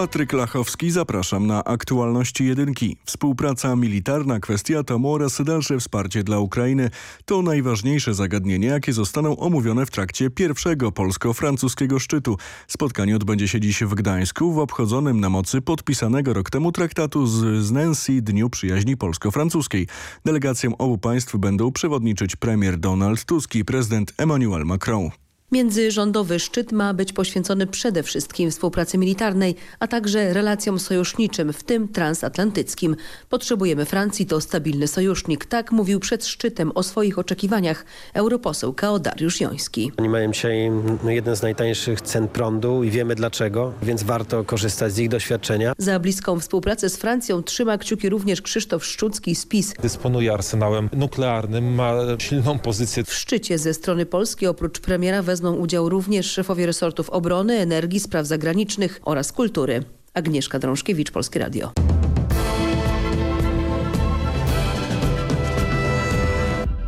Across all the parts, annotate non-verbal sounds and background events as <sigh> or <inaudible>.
Patryk Lachowski, zapraszam na aktualności jedynki. Współpraca militarna, kwestia atomu oraz dalsze wsparcie dla Ukrainy to najważniejsze zagadnienia, jakie zostaną omówione w trakcie pierwszego polsko-francuskiego szczytu. Spotkanie odbędzie się dziś w Gdańsku w obchodzonym na mocy podpisanego rok temu traktatu z, z Nancy Dniu Przyjaźni Polsko-Francuskiej. Delegacjom obu państw będą przewodniczyć premier Donald Tusk i prezydent Emmanuel Macron. Międzyrządowy szczyt ma być poświęcony przede wszystkim współpracy militarnej, a także relacjom sojuszniczym, w tym transatlantyckim. Potrzebujemy Francji, to stabilny sojusznik. Tak mówił przed szczytem o swoich oczekiwaniach europoseł Kaodariusz Joński. Oni mają dzisiaj jeden z najtańszych cen prądu i wiemy dlaczego, więc warto korzystać z ich doświadczenia. Za bliską współpracę z Francją trzyma kciuki również Krzysztof Szczucki z PiS. Dysponuje arsenałem nuklearnym, ma silną pozycję. W szczycie ze strony Polski oprócz premiera wezmą wezmą udział również szefowie resortów obrony, energii, spraw zagranicznych oraz kultury. Agnieszka Drążkiewicz, Polskie Radio.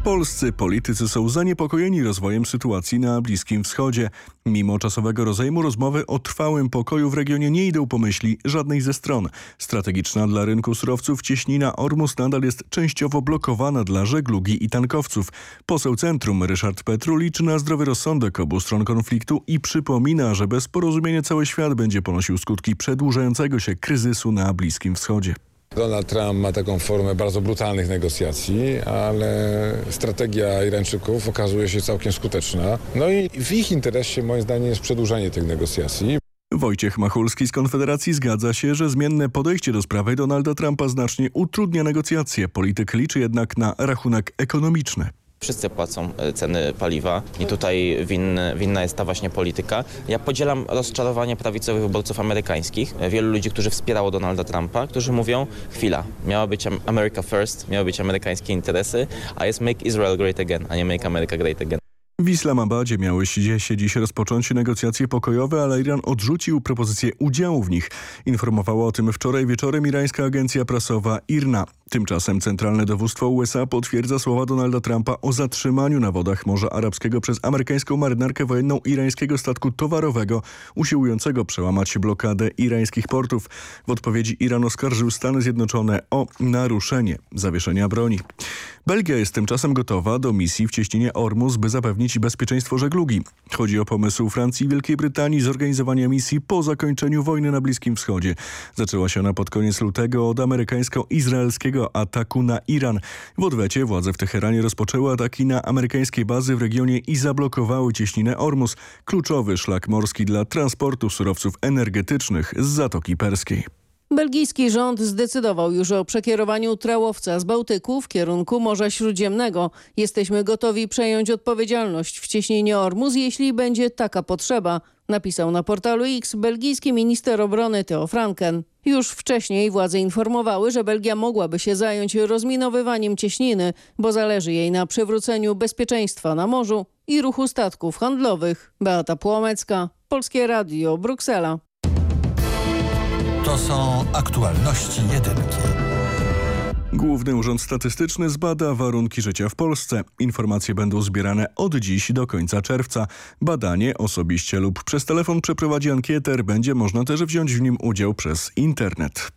Polscy politycy są zaniepokojeni rozwojem sytuacji na Bliskim Wschodzie. Mimo czasowego rozejmu rozmowy o trwałym pokoju w regionie nie idą pomyśli żadnej ze stron. Strategiczna dla rynku surowców cieśnina Ormus nadal jest częściowo blokowana dla żeglugi i tankowców. Poseł Centrum Ryszard Petru liczy na zdrowy rozsądek obu stron konfliktu i przypomina, że bez porozumienia cały świat będzie ponosił skutki przedłużającego się kryzysu na Bliskim Wschodzie. Donald Trump ma taką formę bardzo brutalnych negocjacji, ale strategia Irańczyków okazuje się całkiem skuteczna. No i w ich interesie moim zdaniem jest przedłużanie tych negocjacji. Wojciech Machulski z Konfederacji zgadza się, że zmienne podejście do sprawy Donalda Trumpa znacznie utrudnia negocjacje. Polityk liczy jednak na rachunek ekonomiczny. Wszyscy płacą e, ceny paliwa i tutaj winny, winna jest ta właśnie polityka. Ja podzielam rozczarowanie prawicowych wyborców amerykańskich, e, wielu ludzi, którzy wspierało Donalda Trumpa, którzy mówią, chwila, miała być America first, miały być amerykańskie interesy, a jest make Israel great again, a nie make America great again. W Islamabadzie miały się dziś rozpocząć negocjacje pokojowe, ale Iran odrzucił propozycję udziału w nich. Informowała o tym wczoraj wieczorem irańska agencja prasowa IRNA. Tymczasem Centralne Dowództwo USA potwierdza słowa Donalda Trumpa o zatrzymaniu na wodach Morza Arabskiego przez amerykańską marynarkę wojenną irańskiego statku towarowego usiłującego przełamać blokadę irańskich portów. W odpowiedzi Iran oskarżył Stany Zjednoczone o naruszenie zawieszenia broni. Belgia jest tymczasem gotowa do misji w cieśninie Ormus, by zapewnić bezpieczeństwo żeglugi. Chodzi o pomysł Francji i Wielkiej Brytanii zorganizowania misji po zakończeniu wojny na Bliskim Wschodzie. Zaczęła się ona pod koniec lutego od amerykańsko-izraelskiego ataku na Iran. W odwecie władze w Teheranie rozpoczęły ataki na amerykańskie bazy w regionie i zablokowały cieśninę Ormus, kluczowy szlak morski dla transportu surowców energetycznych z Zatoki Perskiej. Belgijski rząd zdecydował już o przekierowaniu trałowca z Bałtyku w kierunku Morza Śródziemnego. Jesteśmy gotowi przejąć odpowiedzialność w cieśninie Ormus, jeśli będzie taka potrzeba, napisał na portalu X belgijski minister obrony Theo Franken. Już wcześniej władze informowały, że Belgia mogłaby się zająć rozminowywaniem cieśniny, bo zależy jej na przywróceniu bezpieczeństwa na morzu i ruchu statków handlowych. Beata Płomecka, Polskie Radio, Bruksela. To są aktualności jedynki. Główny Urząd Statystyczny zbada warunki życia w Polsce. Informacje będą zbierane od dziś do końca czerwca. Badanie osobiście lub przez telefon przeprowadzi ankieter. Będzie można też wziąć w nim udział przez internet.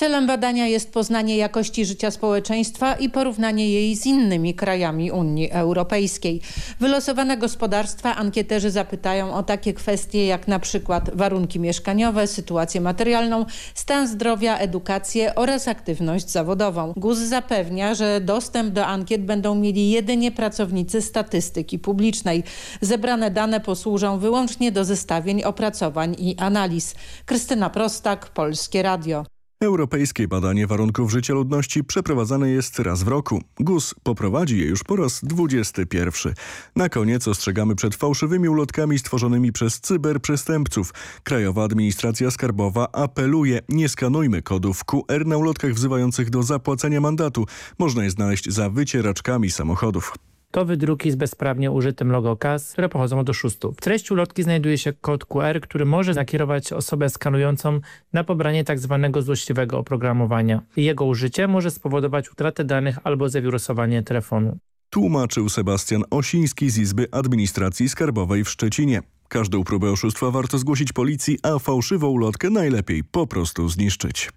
Celem badania jest poznanie jakości życia społeczeństwa i porównanie jej z innymi krajami Unii Europejskiej. Wylosowane gospodarstwa ankieterzy zapytają o takie kwestie jak na przykład warunki mieszkaniowe, sytuację materialną, stan zdrowia, edukację oraz aktywność zawodową. GUS zapewnia, że dostęp do ankiet będą mieli jedynie pracownicy statystyki publicznej. Zebrane dane posłużą wyłącznie do zestawień opracowań i analiz. Krystyna Prostak, Polskie Radio. Europejskie badanie warunków życia ludności przeprowadzane jest raz w roku. GUS poprowadzi je już po raz 21. Na koniec ostrzegamy przed fałszywymi ulotkami stworzonymi przez cyberprzestępców. Krajowa Administracja Skarbowa apeluje, nie skanujmy kodów QR na ulotkach wzywających do zapłacenia mandatu. Można je znaleźć za wycieraczkami samochodów. To wydruki z bezprawnie użytym logo KAS, które pochodzą od oszustów. W treści ulotki znajduje się kod QR, który może nakierować osobę skanującą na pobranie tzw. Tak złośliwego oprogramowania. Jego użycie może spowodować utratę danych albo zawirusowanie telefonu. Tłumaczył Sebastian Osiński z Izby Administracji Skarbowej w Szczecinie. Każdą próbę oszustwa warto zgłosić policji, a fałszywą ulotkę najlepiej po prostu zniszczyć.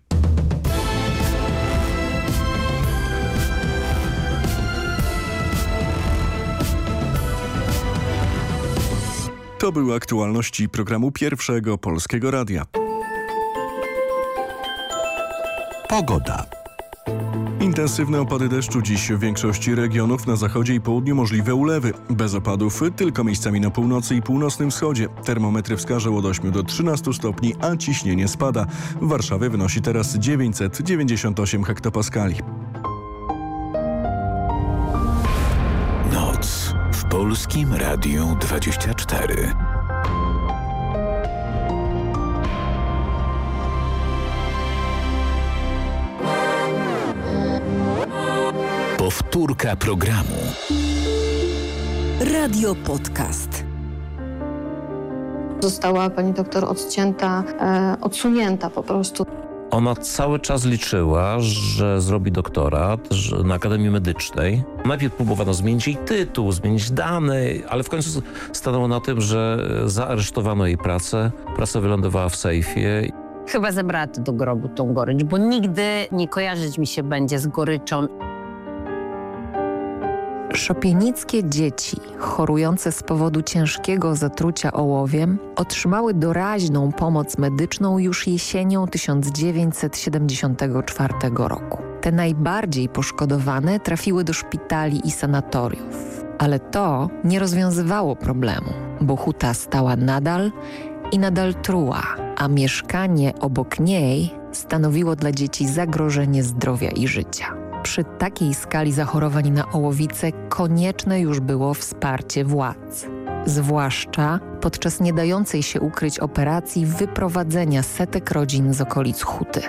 To były aktualności programu Pierwszego Polskiego Radia. Pogoda. Intensywne opady deszczu dziś w większości regionów na zachodzie i południu możliwe ulewy. Bez opadów tylko miejscami na północy i północnym wschodzie. Termometry wskażą od 8 do 13 stopni, a ciśnienie spada. W Warszawie wynosi teraz 998 hektopaskali. Polskim Radiu 24. Powtórka programu. Radio Podcast. Została pani doktor odcięta, e, odsunięta po prostu. Ona cały czas liczyła, że zrobi doktorat na Akademii Medycznej. Najpierw próbowano zmienić jej tytuł, zmienić dane, ale w końcu stanęło na tym, że zaaresztowano jej pracę. Praca wylądowała w sejfie. Chyba zabrała do grobu tą gorycz, bo nigdy nie kojarzyć mi się będzie z goryczą. Szopienickie dzieci chorujące z powodu ciężkiego zatrucia ołowiem otrzymały doraźną pomoc medyczną już jesienią 1974 roku. Te najbardziej poszkodowane trafiły do szpitali i sanatoriów. Ale to nie rozwiązywało problemu, bo huta stała nadal i nadal truła, a mieszkanie obok niej stanowiło dla dzieci zagrożenie zdrowia i życia. Przy takiej skali zachorowań na ołowice konieczne już było wsparcie władz. Zwłaszcza podczas nie dającej się ukryć operacji wyprowadzenia setek rodzin z okolic huty.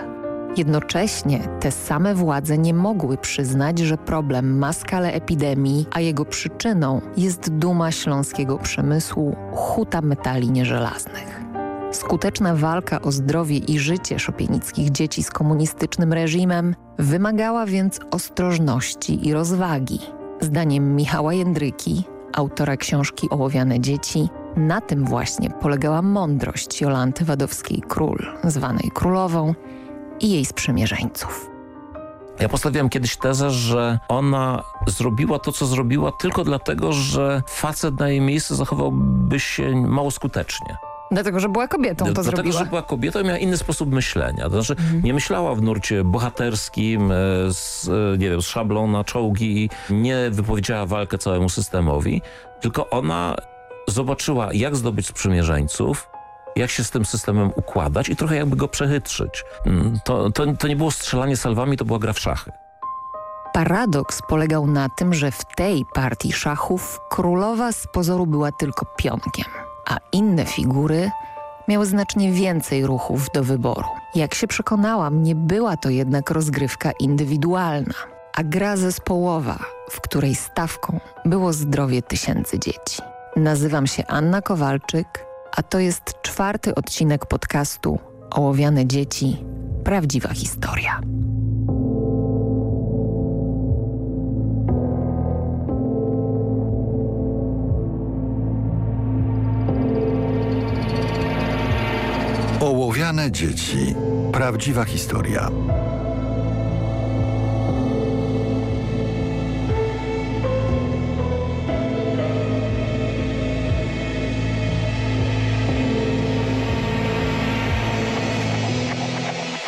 Jednocześnie te same władze nie mogły przyznać, że problem ma skalę epidemii, a jego przyczyną jest duma śląskiego przemysłu huta metali nieżelaznych. Skuteczna walka o zdrowie i życie szopienickich dzieci z komunistycznym reżimem wymagała więc ostrożności i rozwagi. Zdaniem Michała Jędryki, autora książki Ołowiane dzieci, na tym właśnie polegała mądrość Jolanty Wadowskiej-Król, zwanej królową, i jej sprzymierzeńców. Ja postawiłem kiedyś tezę, że ona zrobiła to, co zrobiła tylko dlatego, że facet na jej miejscu zachowałby się mało skutecznie. Dlatego, że była kobietą, to Dlatego, zrobiła. że była kobietą i miała inny sposób myślenia. To znaczy Mhm. nie myślała w nurcie bohaterskim e, z, nie wiem, z szablą na czołgi, nie wypowiedziała walkę całemu systemowi, tylko ona zobaczyła, jak zdobyć sprzymierzeńców, jak się z tym systemem układać i trochę jakby go przechytrzyć. Mm, To, to, to nie było strzelanie salwami, to była gra w szachy. Paradoks polegał na tym, że w tej partii szachów królowa z pozoru była tylko pionkiem, a inne figury miały znacznie więcej ruchów do wyboru. Jak się przekonałam, nie była to jednak rozgrywka indywidualna, a gra zespołowa, w której stawką było zdrowie tysięcy dzieci. Nazywam się Anna Kowalczyk, a to jest czwarty odcinek podcastu Ołowiane dzieci. Prawdziwa historia. Ołowiane dzieci. Prawdziwa historia.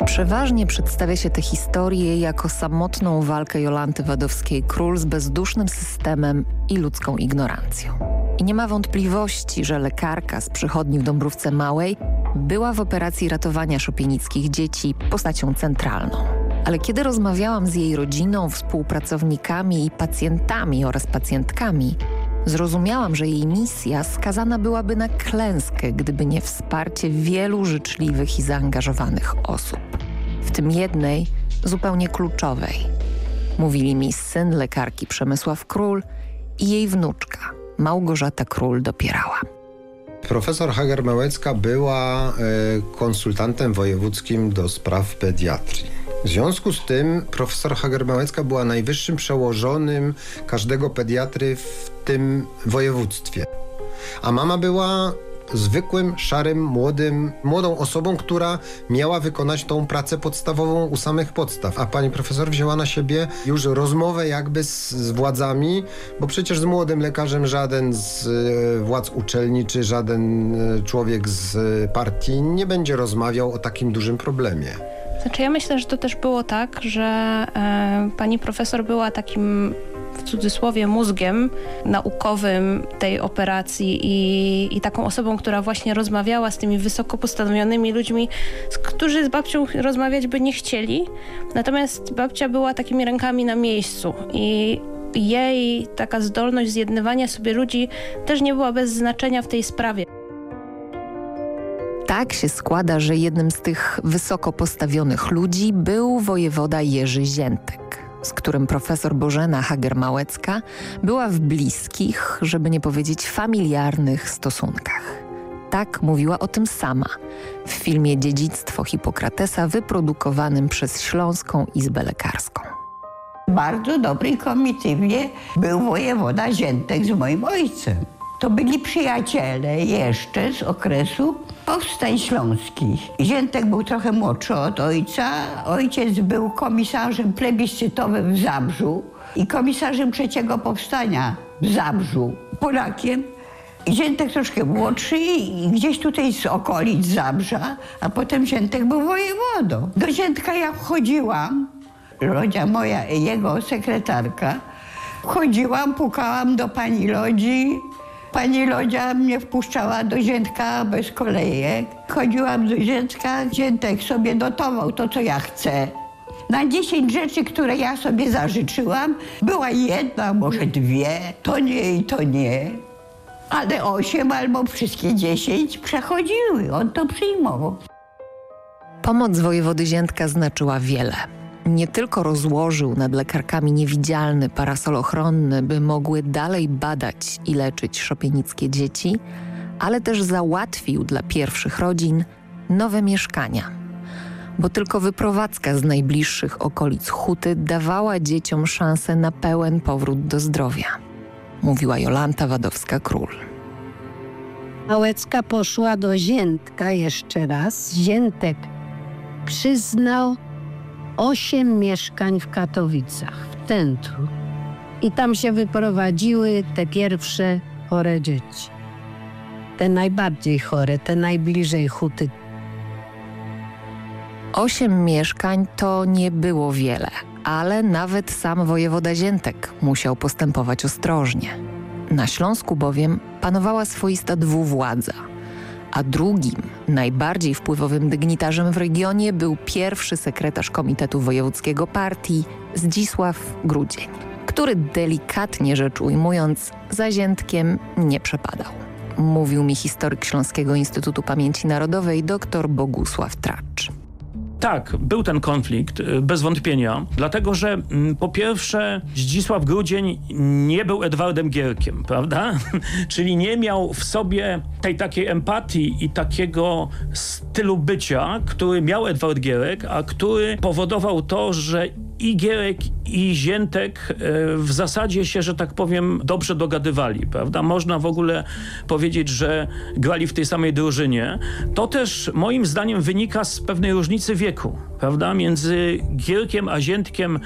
Przeważnie przedstawia się tę historię jako samotną walkę Jolanty Wadowskiej-Król z bezdusznym systemem i ludzką ignorancją. I nie ma wątpliwości, że lekarka z przychodni w Dąbrówce Małej była w operacji ratowania szopienickich dzieci postacią centralną. Ale kiedy rozmawiałam z jej rodziną, współpracownikami i pacjentami oraz pacjentkami, zrozumiałam, że jej misja skazana byłaby na klęskę, gdyby nie wsparcie wielu życzliwych i zaangażowanych osób. W tym jednej, zupełnie kluczowej. Mówili mi syn lekarki Przemysław Król i jej wnuczka, Małgorzata Król, dopierała. Profesor Hager-Małecka była e, konsultantem wojewódzkim do spraw pediatrii. W związku z tym profesor Hager-Małecka była najwyższym przełożonym każdego pediatry w tym województwie. A mama była zwykłym, szarym, młodym, młodą osobą, która miała wykonać tą pracę podstawową u samych podstaw. A pani profesor wzięła na siebie już rozmowę jakby z, z władzami, bo przecież z młodym lekarzem żaden z e, władz uczelni czy żaden e, człowiek z e, partii nie będzie rozmawiał o takim dużym problemie. Znaczy ja myślę, że to też było tak, że pani profesor była takim w cudzysłowie mózgiem naukowym tej operacji i, i taką osobą, która właśnie rozmawiała z tymi wysoko postawionymi ludźmi, z, którzy z babcią rozmawiać by nie chcieli. Natomiast babcia była takimi rękami na miejscu i jej taka zdolność zjednywania sobie ludzi też nie była bez znaczenia w tej sprawie. Tak się składa, że jednym z tych wysoko postawionych ludzi był wojewoda Jerzy Ziętek, z którym profesor Bożena Hager-Małecka była w bliskich, żeby nie powiedzieć familiarnych stosunkach. Tak mówiła o tym sama w filmie Dziedzictwo Hipokratesa wyprodukowanym przez Śląską Izbę Lekarską. bardzo dobrej komitywie był wojewoda Ziętek z moim ojcem. To byli przyjaciele jeszcze z okresu powstań śląskich. Ziętek był trochę młodszy od ojca. Ojciec był komisarzem plebiscytowym w Zabrzu i komisarzem trzeciego powstania w Zabrzu, Polakiem. Ziętek troszkę młodszy i gdzieś tutaj z okolic Zabrza, a potem Ziętek był wojewodą. Do Ziętka ja chodziłam, Lodzia moja, jego sekretarka. Chodziłam, pukałam do pani Lodzi. Pani Lodzia mnie wpuszczała do Ziętka bez kolejek. Chodziłam do Ziętka, Ziętek sobie dotował to, co ja chcę. Na dziesięć rzeczy, które ja sobie zażyczyłam, była jedna, może dwie, to nie i to nie. Ale osiem albo wszystkie dziesięć przechodziły, on to przyjmował. Pomoc wojewody Ziętka znaczyła wiele. Nie tylko rozłożył nad lekarkami niewidzialny parasol ochronny, by mogły dalej badać i leczyć szopienickie dzieci, ale też załatwił dla pierwszych rodzin nowe mieszkania. Bo tylko wyprowadzka z najbliższych okolic Huty dawała dzieciom szansę na pełen powrót do zdrowia. Mówiła Jolanta Wadowska-Król. Małecka poszła do Ziętka jeszcze raz. Ziętek przyznał osiem mieszkań w Katowicach, w centrum. I tam się wyprowadziły te pierwsze chore dzieci. Te najbardziej chore, te najbliżej huty. Osiem mieszkań to nie było wiele, ale nawet sam wojewoda Ziętek musiał postępować ostrożnie. Na Śląsku bowiem panowała swoista dwuwładza, a drugim, najbardziej wpływowym dygnitarzem w regionie był pierwszy sekretarz Komitetu Wojewódzkiego Partii Zdzisław Grudzień, który delikatnie rzecz ujmując za Ziętkiem nie przepadał. Mówił mi historyk Śląskiego Instytutu Pamięci Narodowej dr Bogusław Tracz. Tak, był ten konflikt, y, bez wątpienia, dlatego że mm, po pierwsze Zdzisław Grudzień nie był Edwardem Gierkiem, <laughs> prawda? Czyli nie miał w sobie tej takiej empatii i takiego stylu bycia, który miał Edward Gierek, a który powodował to, że i Gierek i Ziętek e, w zasadzie się, że tak powiem, dobrze dogadywali, prawda? Można w ogóle powiedzieć, że grali w tej samej drużynie. To też moim zdaniem wynika z pewnej różnicy wieku, prawda? Między Gierkiem a Ziętkiem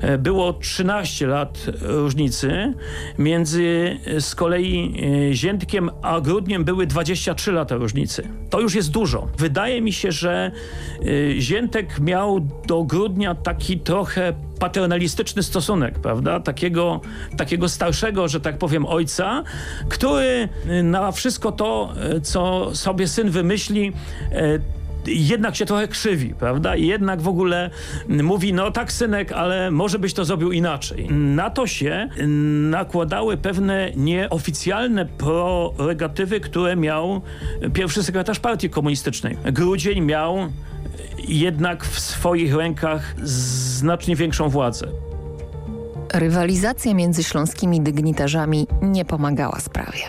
e, było 13 lat różnicy. Między e, z kolei Ziętkiem a Grudniem były 23 lata różnicy. To już jest dużo. Wydaje mi się, że Ziętek miał do Grudnia taki trochę paternalistyczny stosunek, prawda? Takiego, takiego starszego, że tak powiem, ojca, który na wszystko to, co sobie syn wymyśli, jednak się trochę krzywi, prawda? I jednak w ogóle mówi, no tak synek, ale może byś to zrobił inaczej. Na to się nakładały pewne nieoficjalne prerogatywy, które miał pierwszy sekretarz partii komunistycznej. Grudzień miał jednak w swoich rękach znacznie większą władzę. Rywalizacja między śląskimi dygnitarzami nie pomagała sprawie.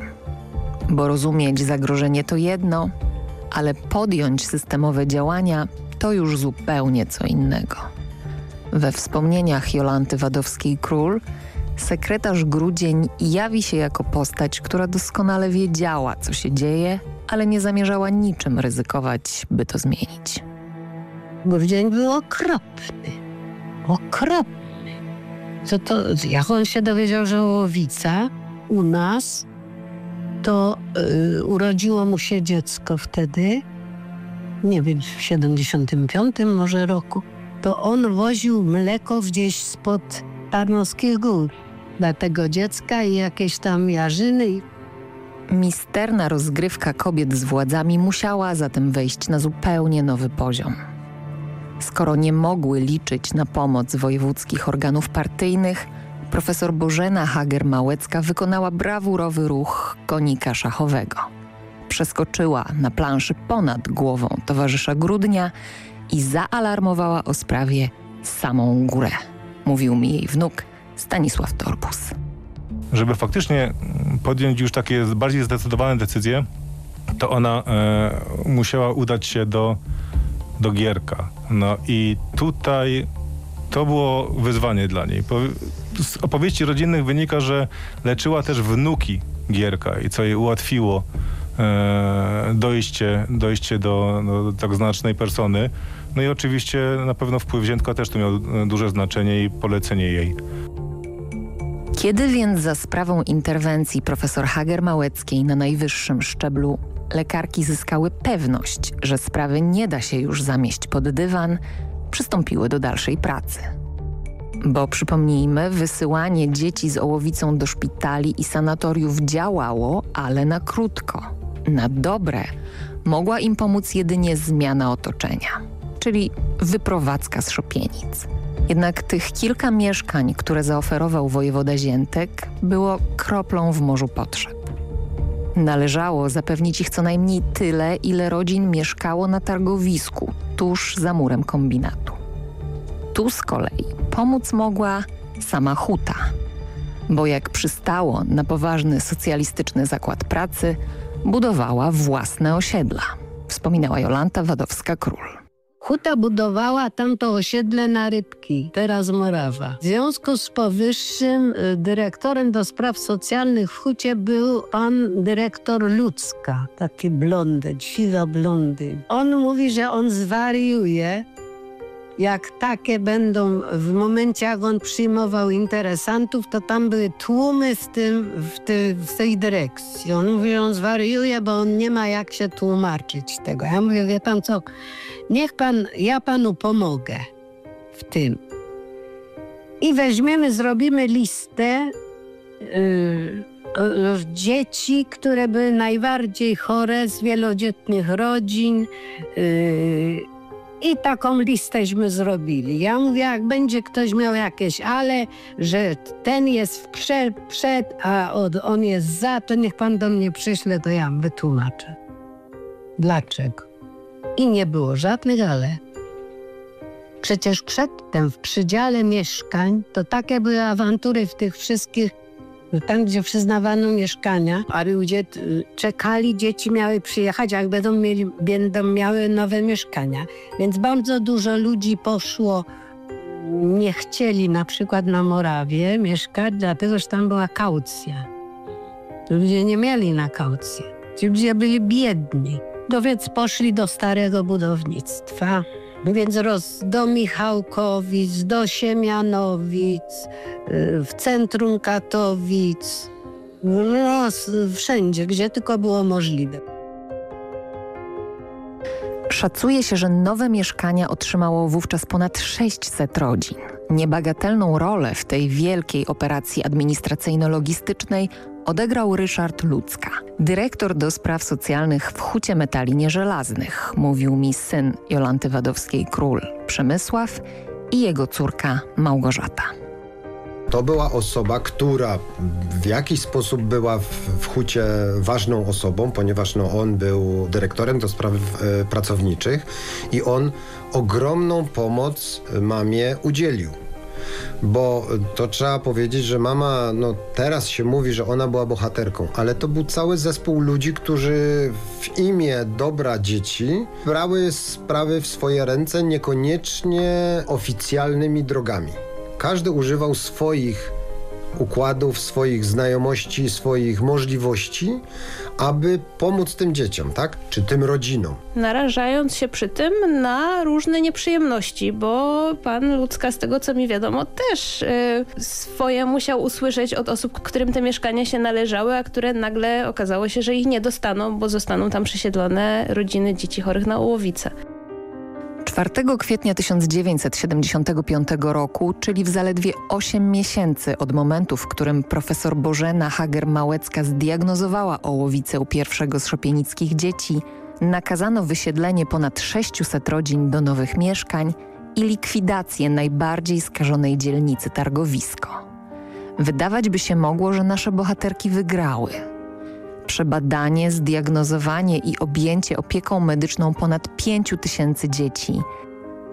Bo rozumieć zagrożenie to jedno, ale podjąć systemowe działania to już zupełnie co innego. We wspomnieniach Jolanty Wadowskiej-Król sekretarz Grudzień jawi się jako postać, która doskonale wiedziała, co się dzieje, ale nie zamierzała niczym ryzykować, by to zmienić. Grudzień był okropny. Okropny. Co to, jak on się dowiedział, że Łowica u nas, to y, urodziło mu się dziecko wtedy, nie wiem, w 75 może roku, to on woził mleko gdzieś spod Tarnowskich Gór dla tego dziecka i jakieś tam jarzyny. Misterna rozgrywka kobiet z władzami musiała zatem wejść na zupełnie nowy poziom. Skoro nie mogły liczyć na pomoc wojewódzkich organów partyjnych, profesor Bożena Hager-Małecka wykonała brawurowy ruch konika szachowego. Przeskoczyła na planszy ponad głową towarzysza Grudnia i zaalarmowała o sprawie samą górę. Mówił mi jej wnuk Stanisław Torbus. żeby faktycznie podjąć już takie bardziej zdecydowane decyzje, to ona e, musiała udać się do, do Gierka. No i tutaj to było wyzwanie dla niej. Z opowieści rodzinnych wynika, że leczyła też wnuki Gierka i co jej ułatwiło e, dojście, dojście do, do tak znacznej persony. No i oczywiście na pewno wpływ Ziętka też tu miał e, duże znaczenie i polecenie jej. Kiedy więc za sprawą interwencji profesor Hager-Małeckiej na najwyższym szczeblu lekarki zyskały pewność, że sprawy nie da się już zamieść pod dywan, przystąpiły do dalszej pracy. Bo przypomnijmy, wysyłanie dzieci z ołowicą do szpitali i sanatoriów działało, ale na krótko. Na dobre mogła im pomóc jedynie zmiana otoczenia, czyli wyprowadzka z szopienic. Jednak tych kilka mieszkań, które zaoferował wojewoda Ziętek, było kroplą w morzu potrzeb. Należało zapewnić ich co najmniej tyle, ile rodzin mieszkało na targowisku, tuż za murem kombinatu. Tu z kolei pomóc mogła sama huta, bo jak przystało na poważny socjalistyczny zakład pracy, budowała własne osiedla, wspominała Jolanta Wadowska-Król. Huta budowała tamto osiedle na Rybki, teraz Morawa. W związku z powyższym y, dyrektorem do spraw socjalnych w Hucie był pan dyrektor Ludzka, taki blondy, siwa blondy. On mówi, że on zwariuje, jak takie będą w momencie, jak on przyjmował interesantów, to tam były tłumy w, tym, w, ty, w tej dyrekcji. On mówi, że on zwariuje, bo on nie ma jak się tłumaczyć tego. Ja mówię, wie pan co, niech pan, ja panu pomogę w tym. I weźmiemy, zrobimy listę yy, dzieci, które były najbardziej chore z wielodzietnych rodzin. yy, I taką listeśmy zrobili. Ja mówię, jak będzie ktoś miał jakieś ale, że ten jest w przed, a on jest za, to niech pan do mnie przyśle, to ja wytłumaczę. Dlaczego? I nie było żadnych ale. Przecież przedtem w przydziale mieszkań to takie były awantury w tych wszystkich, tam gdzie przyznawano mieszkania, a ludzie y, czekali, dzieci miały przyjechać, jak będą, mieli, będą miały nowe mieszkania. Więc bardzo dużo ludzi poszło, nie chcieli na przykład na Morawie mieszkać, dlatego że tam była kaucja. Ludzie nie mieli na kaucję. Ci ludzie byli biedni. No więc poszli do starego budownictwa. Więc roz, do Michałkowic, do Siemianowic, y, w centrum Katowic, roz, wszędzie, gdzie tylko było możliwe. Szacuje się, że nowe mieszkania otrzymało wówczas ponad 600 rodzin. Niebagatelną rolę w tej wielkiej operacji administracyjno-logistycznej odegrał Ryszard Ludzka, dyrektor do spraw socjalnych w Hucie Metali Nieżelaznych, mówił mi syn Jolanty Wadowskiej-Król, Przemysław i jego córka Małgorzata. To była osoba, która w jakiś sposób była w, hucie ważną osobą, ponieważ no, on był dyrektorem do spraw e, pracowniczych i on ogromną pomoc mamie udzielił. Bo to trzeba powiedzieć, że mama, no teraz się mówi, że ona była bohaterką, ale to był cały zespół ludzi, którzy w imię dobra dzieci brały sprawy w swoje ręce niekoniecznie oficjalnymi drogami. Każdy używał swoich układów, swoich znajomości, swoich możliwości, aby pomóc tym dzieciom, tak? Czy tym rodzinom. Narażając się przy tym na różne nieprzyjemności, bo pan Ludzka, z tego co mi wiadomo, też y, swoje musiał usłyszeć od osób, którym te mieszkania się należały, a które nagle okazało się, że ich nie dostaną, bo zostaną tam przesiedlone rodziny dzieci chorych na ołowicę. 4 kwietnia 1975 roku, czyli w zaledwie 8 miesięcy od momentu, w którym profesor Bożena Hager-Małecka zdiagnozowała ołowicę u pierwszego z szopienickich dzieci, nakazano wysiedlenie ponad 600 rodzin do nowych mieszkań i likwidację najbardziej skażonej dzielnicy Targowisko. Wydawać by się mogło, że nasze bohaterki wygrały. Przebadanie, zdiagnozowanie i objęcie opieką medyczną ponad 5 tysięcy dzieci,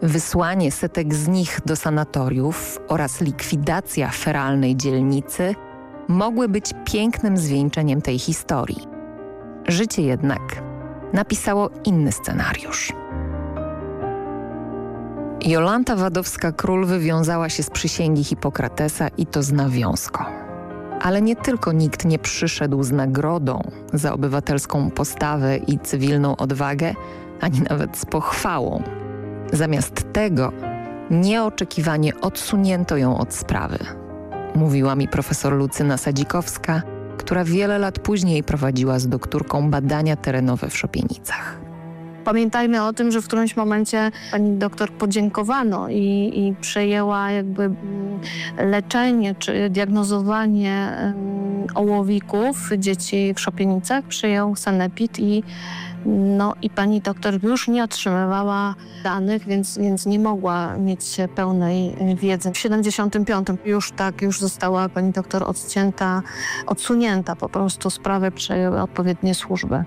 wysłanie setek z nich do sanatoriów oraz likwidacja feralnej dzielnicy mogły być pięknym zwieńczeniem tej historii. Życie jednak napisało inny scenariusz. Jolanta Wadowska-Król wywiązała się z przysięgi Hipokratesa i to z nawiązką. Ale nie tylko nikt nie przyszedł z nagrodą za obywatelską postawę i cywilną odwagę, ani nawet z pochwałą. Zamiast tego nieoczekiwanie odsunięto ją od sprawy. Mówiła mi profesor Lucyna Sadzikowska, która wiele lat później prowadziła z doktorką badania terenowe w Szopienicach. Pamiętajmy o tym, że w którymś momencie pani doktor podziękowano i, i przejęła jakby mm, leczenie czy diagnozowanie em, ołowików dzieci w Szopienicach, przejął sanepid i no i pani doktor już nie otrzymywała danych, więc, więc nie mogła mieć pełnej wiedzy. W 75 już tak, już została pani doktor odcięta, odsunięta po prostu, sprawę przejęły odpowiednie służby.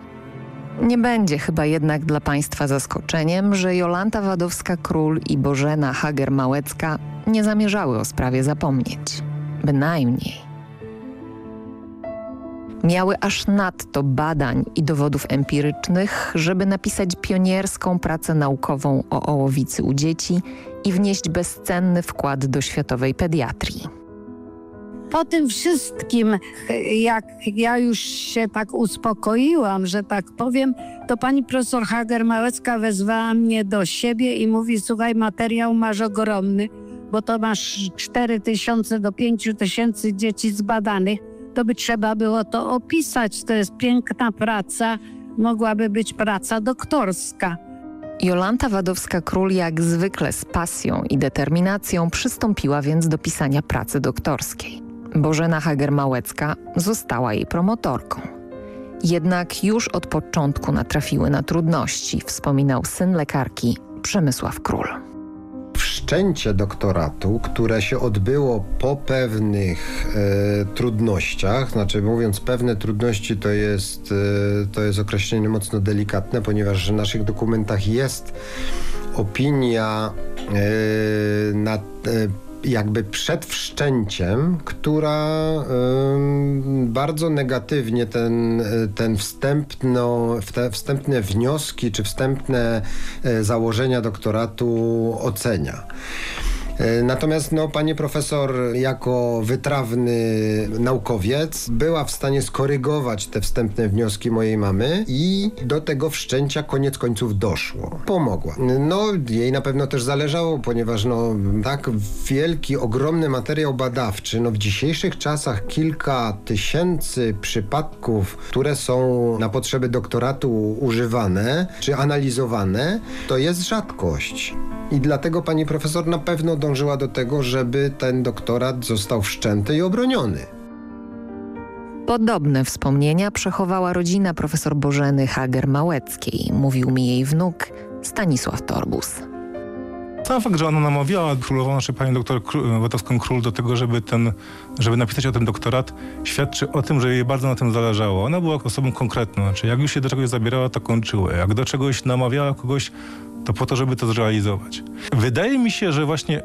Nie będzie chyba jednak dla Państwa zaskoczeniem, że Jolanta Wadowska-Król i Bożena Hager-Małecka nie zamierzały o sprawie zapomnieć. Bynajmniej. Miały aż nadto badań i dowodów empirycznych, żeby napisać pionierską pracę naukową o ołowicy u dzieci i wnieść bezcenny wkład do światowej pediatrii. Po tym wszystkim, jak ja już się tak uspokoiłam, że tak powiem, to pani profesor Hager-Małecka wezwała mnie do siebie i mówi, słuchaj, materiał masz ogromny, bo to masz 4 tysiące do 5 tysięcy dzieci zbadanych, to by trzeba było to opisać. To jest piękna praca, mogłaby być praca doktorska. Jolanta Wadowska-Król jak zwykle z pasją i determinacją przystąpiła więc do pisania pracy doktorskiej. Bożena Hager-Małecka została jej promotorką. Jednak już od początku natrafiły na trudności, wspominał syn lekarki Przemysław Król. Wszczęcie doktoratu, które się odbyło po pewnych e, trudnościach, znaczy mówiąc pewne trudności to jest, e, to jest określenie mocno delikatne, ponieważ w naszych dokumentach jest opinia e, na, e, jakby przed wszczęciem, która bardzo negatywnie ten, ten wstępno, wstępne wnioski czy wstępne e, założenia doktoratu ocenia. E, Natomiast no, pani profesor jako wytrawny naukowiec była w stanie skorygować te wstępne wnioski mojej mamy i do tego wszczęcia koniec końców doszło. Pomogła. No jej na pewno też zależało, ponieważ no tak wielki, ogromny materiał badawczy, no w dzisiejszych czasach kilka tysięcy przypadków, które są na potrzeby doktoratu używane czy analizowane, to jest rzadkość. I dlatego pani profesor na pewno dążyła do tego, żeby ten doktorat został wszczęty i obroniony. Podobne wspomnienia przechowała rodzina profesor Bożeny Hager-Małeckiej, mówił mi jej wnuk Stanisław Torbus. Sam fakt, że ona namawiała królową, naszej pani doktor Watowską Król do tego, żeby, ten, żeby napisać o tym doktorat, świadczy o tym, że jej bardzo na tym zależało. Ona była osobą konkretną, znaczy jak już się do czegoś zabierała, to kończyła. Jak do czegoś namawiała kogoś, to po to, żeby to zrealizować. Wydaje mi się, że właśnie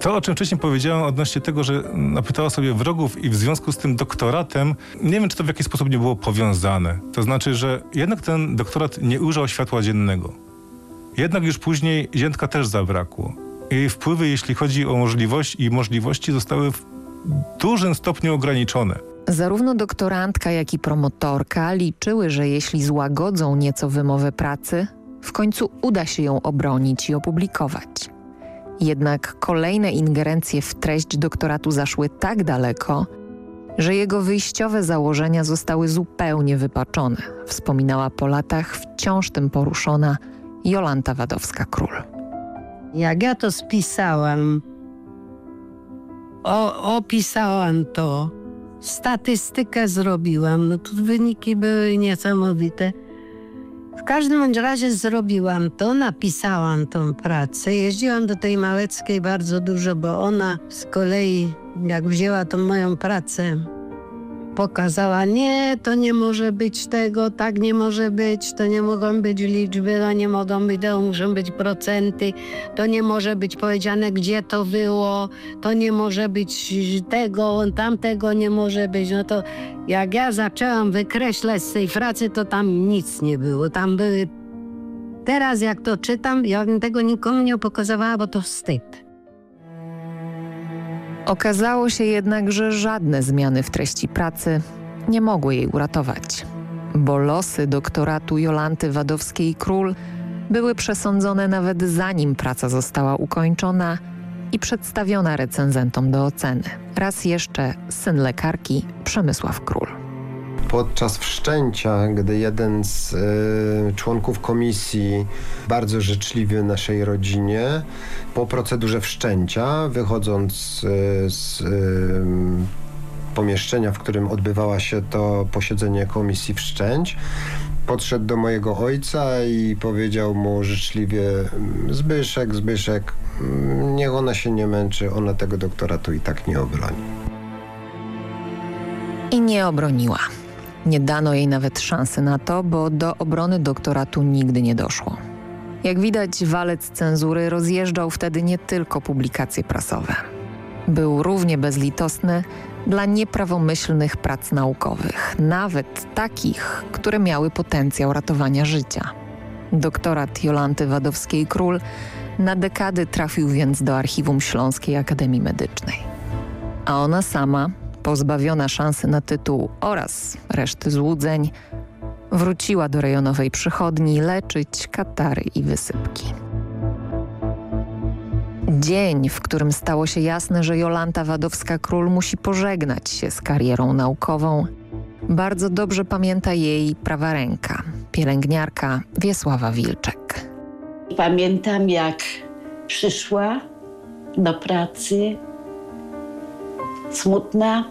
To, o czym wcześniej powiedziałem odnośnie tego, że napytała sobie wrogów i w związku z tym doktoratem, nie wiem, czy to w jakiś sposób nie było powiązane. To znaczy, że jednak ten doktorat nie ujrzał światła dziennego. Jednak już później ziętka też zabrakło. Jej wpływy, jeśli chodzi o możliwość i możliwości, zostały w dużym stopniu ograniczone. Zarówno doktorantka, jak i promotorka liczyły, że jeśli złagodzą nieco wymowę pracy, w końcu uda się ją obronić i opublikować. Jednak kolejne ingerencje w treść doktoratu zaszły tak daleko, że jego wyjściowe założenia zostały zupełnie wypaczone, wspominała po latach wciąż tym poruszona Jolanta Wadowska-Król. Jak ja to spisałam, o, opisałam to, statystykę zrobiłam, no to wyniki były niesamowite. W każdym razie zrobiłam to, napisałam tą pracę. Jeździłam do tej Małeckiej bardzo dużo, bo ona z kolei, jak wzięła tą moją pracę, pokazała, nie, to nie może być tego, tak nie może być, to nie mogą być liczby, to nie mogą być, to muszą być procenty, to nie może być powiedziane, gdzie to było, to nie może być tego, tamtego nie może być. No to jak ja zaczęłam wykreślać z tej pracy, to tam nic nie było. Tam były. Teraz jak to czytam, ja bym tego nikomu nie pokazywała, bo to wstyd. Okazało się jednak, że żadne zmiany w treści pracy nie mogły jej uratować, bo losy doktoratu Jolanty Wadowskiej-Król były przesądzone nawet zanim praca została ukończona i przedstawiona recenzentom do oceny. Raz jeszcze syn lekarki Przemysław Król. Podczas wszczęcia, gdy jeden z y, członków komisji, bardzo życzliwy naszej rodzinie, po procedurze wszczęcia, wychodząc y, z y, pomieszczenia, w którym odbywała się to posiedzenie komisji wszczęć, podszedł do mojego ojca i powiedział mu życzliwie Zbyszek, Zbyszek, niech ona się nie męczy, ona tego doktoratu i tak nie obroni. I nie obroniła. Nie dano jej nawet szansy na to, bo do obrony doktoratu nigdy nie doszło. Jak widać, walec cenzury rozjeżdżał wtedy nie tylko publikacje prasowe. Był równie bezlitosny dla nieprawomyślnych prac naukowych, nawet takich, które miały potencjał ratowania życia. Doktorat Jolanty Wadowskiej-Król na dekady trafił więc do archiwum Śląskiej Akademii Medycznej. A ona sama, pozbawiona szansy na tytuł oraz reszty złudzeń, wróciła do rejonowej przychodni leczyć katary i wysypki. Dzień, w którym stało się jasne, że Jolanta Wadowska-Król musi pożegnać się z karierą naukową, bardzo dobrze pamięta jej prawa ręka, pielęgniarka Wiesława Wilczek. Pamiętam, jak przyszła do pracy smutna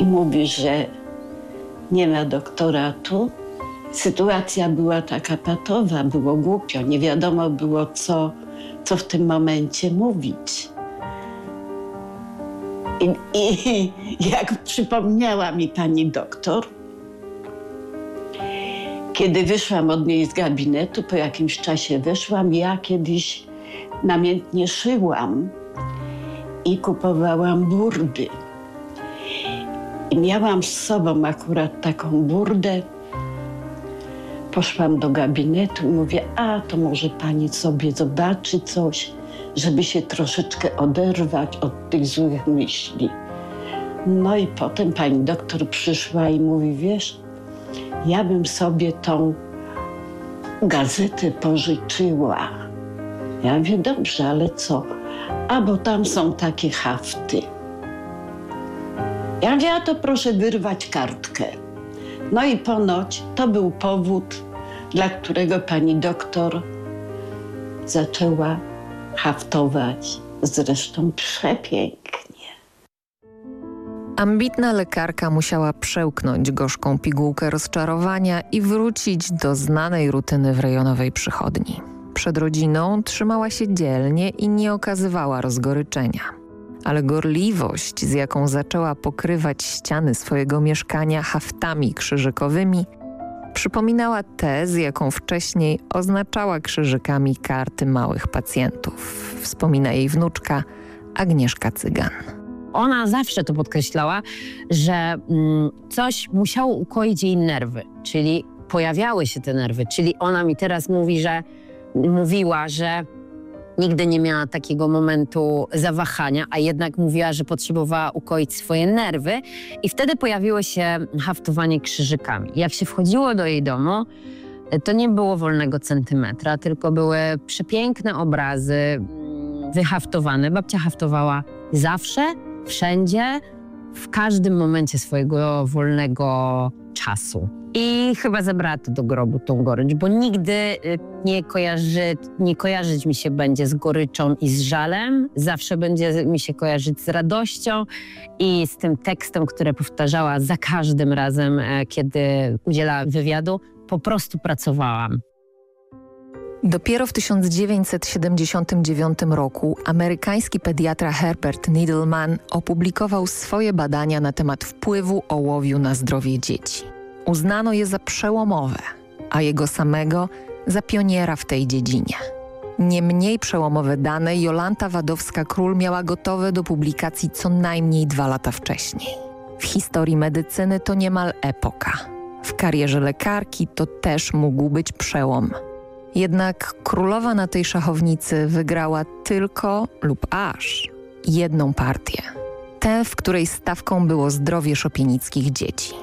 i mówi, że nie ma doktoratu. Sytuacja była taka patowa, było głupio, nie wiadomo było, co, co w tym momencie mówić. I, I <laughs> jak przypomniała mi pani doktor, kiedy wyszłam od niej z gabinetu, po jakimś czasie wyszłam, ja kiedyś namiętnie szyłam i kupowałam burdy. I miałam z sobą akurat taką burdę. Poszłam do gabinetu i mówię, a to może pani sobie zobaczy coś, żeby się troszeczkę oderwać od tych złych myśli. No i potem pani doktor przyszła i mówi, wiesz, ja bym sobie tą gazetę pożyczyła. Ja mówię, dobrze, ale co? A bo tam są takie hafty. Ja mówię, a to proszę wyrwać kartkę. No i ponoć to był powód, dla którego pani doktor zaczęła haftować. Zresztą przepięknie. Ambitna lekarka musiała przełknąć gorzką pigułkę rozczarowania i wrócić do znanej rutyny w rejonowej przychodni. Przed rodziną trzymała się dzielnie i nie okazywała rozgoryczenia. Ale gorliwość, z jaką zaczęła pokrywać ściany swojego mieszkania haftami krzyżykowymi, Przypominała tę, z jaką wcześniej oznaczała krzyżykami karty małych pacjentów. Wspomina jej wnuczka Agnieszka Cygan. Ona zawsze to podkreślała, że mm, coś musiało ukoić jej nerwy, czyli pojawiały się te nerwy, czyli ona mi teraz mówi, że mówiła, że nigdy nie miała takiego momentu zawahania, a jednak mówiła, że potrzebowała ukoić swoje nerwy i wtedy pojawiło się haftowanie krzyżykami. Jak się wchodziło do jej domu, to nie było wolnego centymetra, tylko były przepiękne obrazy mm, wyhaftowane. Babcia haftowała zawsze, wszędzie, w każdym momencie swojego wolnego czasu. I chyba zabrała to do grobu, tą gorycz, bo nigdy y, nie, kojarzy, nie kojarzyć mi się będzie z goryczą i z żalem. Zawsze będzie mi się kojarzyć z radością i z tym tekstem, który powtarzała za każdym razem, e, kiedy udzielała wywiadu. Po prostu pracowałam. Dopiero w 1979 roku amerykański pediatra Herbert Needleman opublikował swoje badania na temat wpływu ołowiu na zdrowie dzieci. Uznano je za przełomowe, a jego samego za pioniera w tej dziedzinie. Nie mniej przełomowe dane Jolanta Wadowska-Król miała gotowe do publikacji co najmniej dwa lata wcześniej. W historii medycyny to niemal epoka. W karierze lekarki to też mógł być przełom. Jednak królowa na tej szachownicy wygrała tylko lub aż jedną partię. Tę, w której stawką było zdrowie szopienickich dzieci.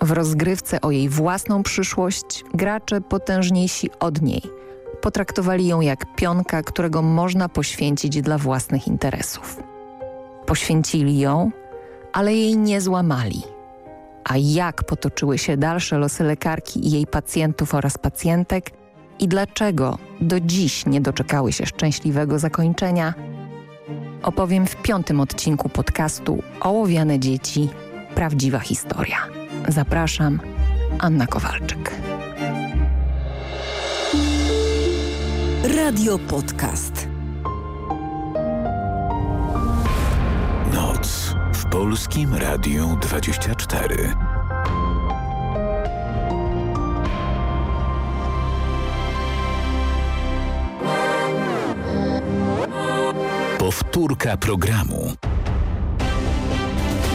W rozgrywce o jej własną przyszłość gracze potężniejsi od niej potraktowali ją jak pionka, którego można poświęcić dla własnych interesów. Poświęcili ją, ale jej nie złamali. A jak potoczyły się dalsze losy lekarki i jej pacjentów oraz pacjentek i dlaczego do dziś nie doczekały się szczęśliwego zakończenia, opowiem w piątym odcinku podcastu Ołowiane dzieci – prawdziwa historia. Zapraszam, Anna Kowalczyk. Radio Podcast. Noc w Polskim Radiu 24. Powtórka programu.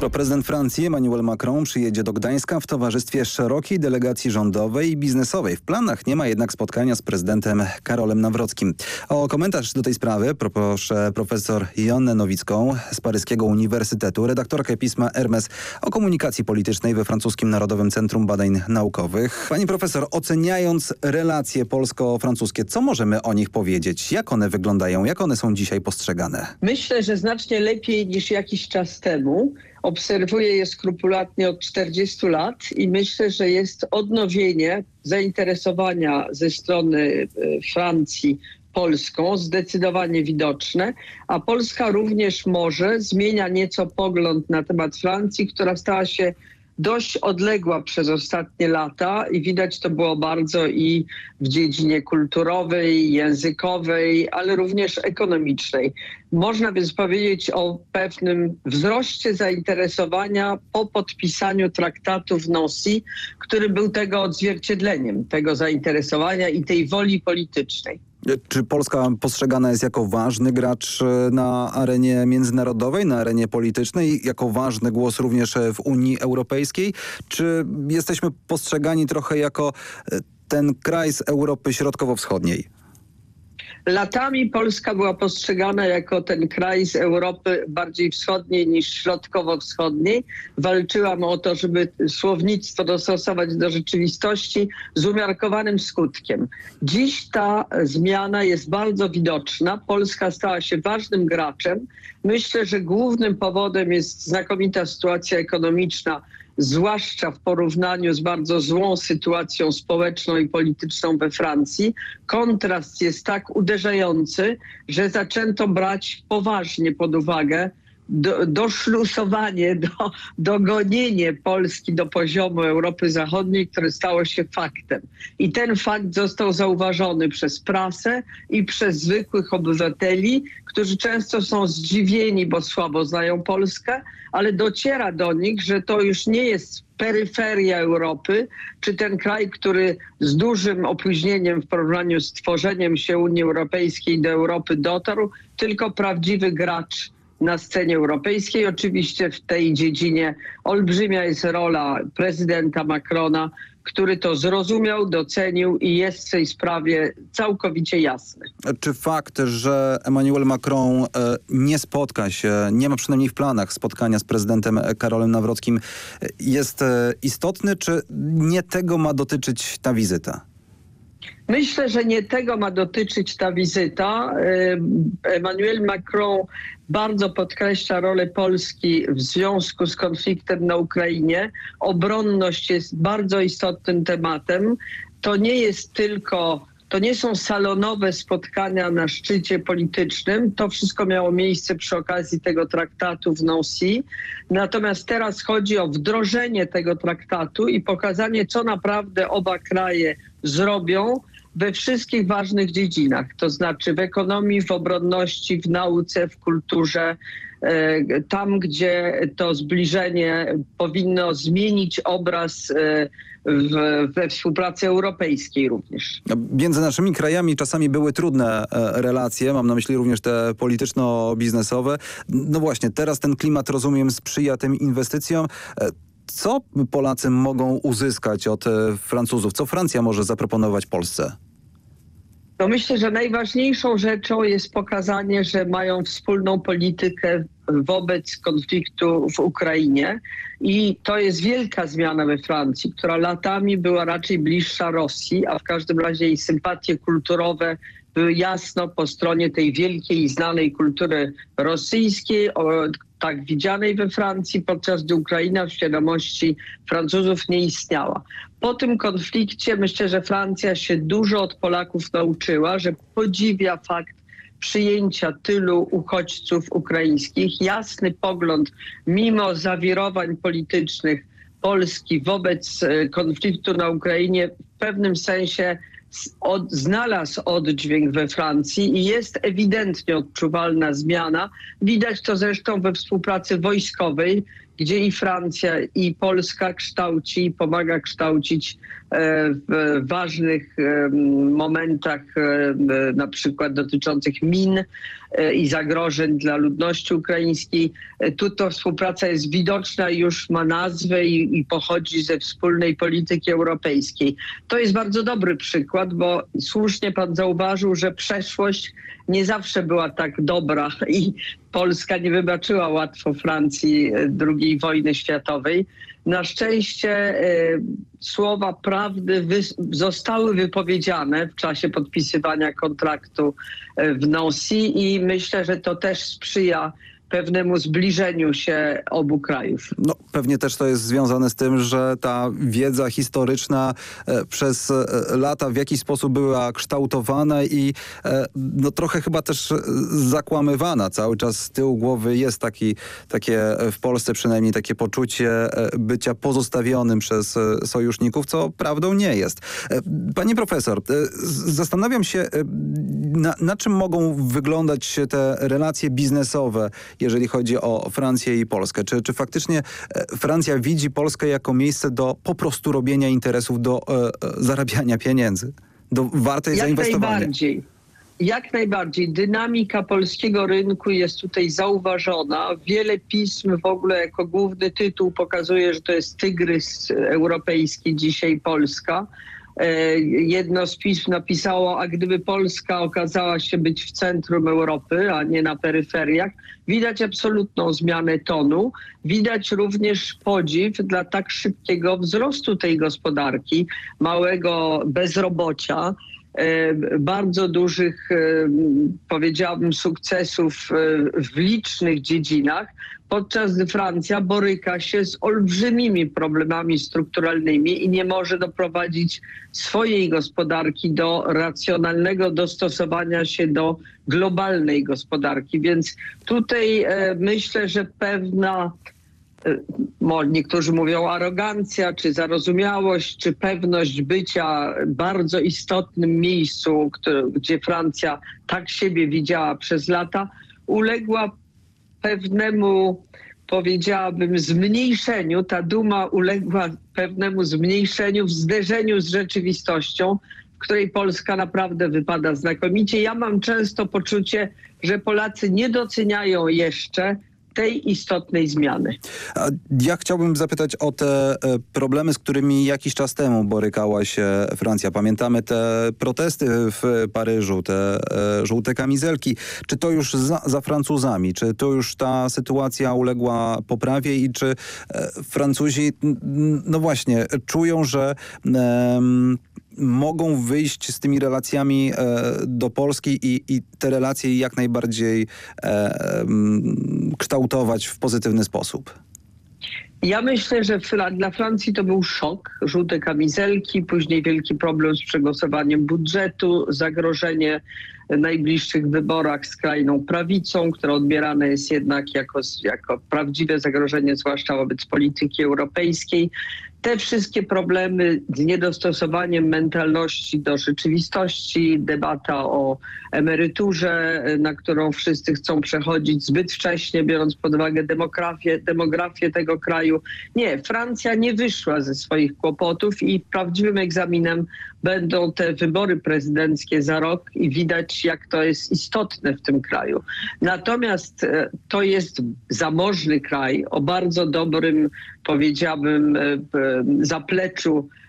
To prezydent Francji Emmanuel Macron przyjedzie do Gdańska w towarzystwie szerokiej delegacji rządowej i biznesowej. W planach nie ma jednak spotkania z prezydentem Karolem Nawrockim. O komentarz do tej sprawy proszę profesor Jonę Nowicką z Paryskiego Uniwersytetu, redaktorkę pisma Hermes o komunikacji politycznej we francuskim Narodowym Centrum Badań Naukowych. Pani profesor, oceniając relacje polsko-francuskie, co możemy o nich powiedzieć? Jak one wyglądają? Jak one są dzisiaj postrzegane? Myślę, że znacznie lepiej niż jakiś czas temu. Obserwuję je skrupulatnie od 40 lat i myślę, że jest odnowienie zainteresowania ze strony e, Francji Polską zdecydowanie widoczne, a Polska również może zmienia nieco pogląd na temat Francji, która stała się dość odległa przez ostatnie lata i widać to było bardzo i w dziedzinie kulturowej, językowej, ale również ekonomicznej. Można więc powiedzieć o pewnym wzroście zainteresowania po podpisaniu traktatu w Nancy, który był tego odzwierciedleniem, tego zainteresowania i tej woli politycznej. Czy Polska postrzegana jest jako ważny gracz e, na arenie międzynarodowej, na arenie politycznej, jako ważny głos również e, w Unii Europejskiej? Czy jesteśmy postrzegani trochę jako e, ten kraj z Europy Środkowo-Wschodniej? Latami Polska była postrzegana jako ten kraj z Europy bardziej wschodniej niż środkowo-wschodniej. Walczyłam o to, żeby słownictwo dostosować do rzeczywistości z umiarkowanym skutkiem. Dziś ta zmiana jest bardzo widoczna. Polska stała się ważnym graczem. Myślę, że głównym powodem jest znakomita sytuacja ekonomiczna zwłaszcza w porównaniu z bardzo złą sytuacją społeczną i polityczną we Francji, kontrast jest tak uderzający, że zaczęto brać poważnie pod uwagę do, doszlusowanie, <laughs> do, dogonienie Polski do poziomu Europy Zachodniej, które stało się faktem. I ten fakt został zauważony przez prasę i przez zwykłych obywateli, którzy często są zdziwieni, bo słabo znają Polskę, ale dociera do nich, że to już nie jest peryferia Europy, czy ten kraj, który z dużym opóźnieniem w porównaniu z tworzeniem się Unii Europejskiej do Europy dotarł, tylko prawdziwy gracz na scenie europejskiej. Oczywiście w tej dziedzinie olbrzymia jest rola prezydenta Macrona, który to zrozumiał, docenił i jest w tej sprawie całkowicie jasny. Czy fakt, że Emmanuel Macron e, nie spotka się, nie ma przynajmniej w planach spotkania z prezydentem Karolem Nawrockim, e, jest e, istotny, czy nie tego ma dotyczyć ta wizyta? Myślę, że nie tego ma dotyczyć ta wizyta. Emmanuel Macron bardzo podkreśla rolę Polski w związku z konfliktem na Ukrainie. Obronność jest bardzo istotnym tematem. To nie jest tylko to nie są salonowe spotkania na szczycie politycznym. To wszystko miało miejsce przy okazji tego traktatu w Nancy. Natomiast teraz chodzi o wdrożenie tego traktatu i pokazanie, co naprawdę oba kraje zrobią we wszystkich ważnych dziedzinach, to znaczy w ekonomii, w obronności, w nauce, w kulturze, e, tam, gdzie to zbliżenie powinno zmienić obraz e, we współpracy europejskiej również. Między naszymi krajami czasami były trudne e, relacje, mam na myśli również te polityczno-biznesowe. No właśnie, teraz ten klimat, rozumiem, sprzyja tym inwestycjom. Co Polacy mogą uzyskać od Francuzów? Co Francja może zaproponować Polsce? No myślę, że najważniejszą rzeczą jest pokazanie, że mają wspólną politykę wobec konfliktu w Ukrainie i to jest wielka zmiana we Francji, która latami była raczej bliższa Rosji, a w każdym razie jej sympatie kulturowe były jasno po stronie tej wielkiej i znanej kultury rosyjskiej, tak widzianej we Francji, podczas gdy Ukraina w świadomości Francuzów nie istniała. Po tym konflikcie myślę, że Francja się dużo od Polaków nauczyła, że podziwia fakt przyjęcia tylu uchodźców ukraińskich. Jasny pogląd, mimo zawirowań politycznych Polski wobec e, konfliktu na Ukrainie w pewnym sensie od, znalazł oddźwięk we Francji i jest ewidentnie odczuwalna zmiana. Widać to zresztą we współpracy wojskowej, gdzie i Francja, i Polska kształci, pomaga kształcić w ważnych e, momentach, e, na przykład dotyczących min i zagrożeń dla ludności ukraińskiej. Tu to współpraca jest widoczna już ma nazwę i, i pochodzi ze wspólnej polityki europejskiej. To jest bardzo dobry przykład, bo słusznie pan zauważył, że przeszłość nie zawsze była tak dobra i Polska nie wybaczyła łatwo Francji II wojny światowej. Na szczęście y, słowa prawdy zostały wypowiedziane w czasie podpisywania kontraktu w Nancy i myślę, że to też sprzyja pewnemu zbliżeniu się obu krajów. No, pewnie też to jest związane z tym, że ta wiedza historyczna e, przez e, lata w jakiś sposób była kształtowana i e, no, trochę chyba też zakłamywana. Cały czas z tyłu głowy jest taki, takie w Polsce przynajmniej takie poczucie bycia pozostawionym przez sojuszników, co prawdą nie jest. Panie profesor, zastanawiam się, na, na czym mogą wyglądać te relacje biznesowe jeżeli chodzi o Francję i Polskę. Czy, czy faktycznie e, Francja widzi Polskę jako miejsce do po prostu robienia interesów, do e, e zarabiania pieniędzy, do wartej Jak zainwestowania? Najbardziej. Jak najbardziej. Dynamika polskiego rynku jest tutaj zauważona. Wiele pism w ogóle jako główny tytuł pokazuje, że to jest tygrys europejski dzisiaj Polska. E, jedno z pism napisało, a gdyby Polska okazała się być w centrum Europy, a nie na peryferiach, widać absolutną zmianę tonu. Widać również podziw dla tak szybkiego wzrostu tej gospodarki, małego bezrobocia, e, bardzo dużych, e, powiedziałabym, sukcesów w licznych dziedzinach, podczas gdy Francja boryka się z olbrzymimi problemami strukturalnymi i nie może doprowadzić swojej gospodarki do racjonalnego dostosowania się do globalnej gospodarki. Więc tutaj e, myślę, że pewna e, niektórzy mówią arogancja, czy zarozumiałość, czy pewność bycia bardzo istotnym miejscu, gdzie Francja tak siebie widziała przez lata, uległa pewnemu, powiedziałabym, zmniejszeniu. Ta duma uległa pewnemu zmniejszeniu w zderzeniu z rzeczywistością, w której Polska naprawdę wypada znakomicie. Ja mam często poczucie, że Polacy nie doceniają jeszcze tej istotnej zmiany. Ja chciałbym zapytać o te e, problemy, z którymi jakiś czas temu borykała się Francja. Pamiętamy te protesty w Paryżu, te e, żółte kamizelki. Czy to już za, za Francuzami? Czy to już ta sytuacja uległa poprawie i czy e, Francuzi, no właśnie, czują, że mogą wyjść z tymi relacjami e, do Polski i, i te relacje jak najbardziej e, kształtować w pozytywny sposób? Ja myślę, że dla Francji to był szok. Żółte kamizelki, później wielki problem z przegłosowaniem budżetu, zagrożenie w najbliższych wyborach skrajną prawicą, które odbierane jest jednak jako, jako prawdziwe zagrożenie, zwłaszcza wobec polityki europejskiej. Te wszystkie problemy z niedostosowaniem mentalności do rzeczywistości, debata o emeryturze, na którą wszyscy chcą przechodzić zbyt wcześnie, biorąc pod uwagę demografię, demografię tego kraju. Nie, Francja nie wyszła ze swoich kłopotów i prawdziwym egzaminem będą te wybory prezydenckie za rok i widać, jak to jest istotne w tym kraju. Natomiast e, to jest zamożny kraj o bardzo dobrym, powiedziałbym, e, p- zapleczu e,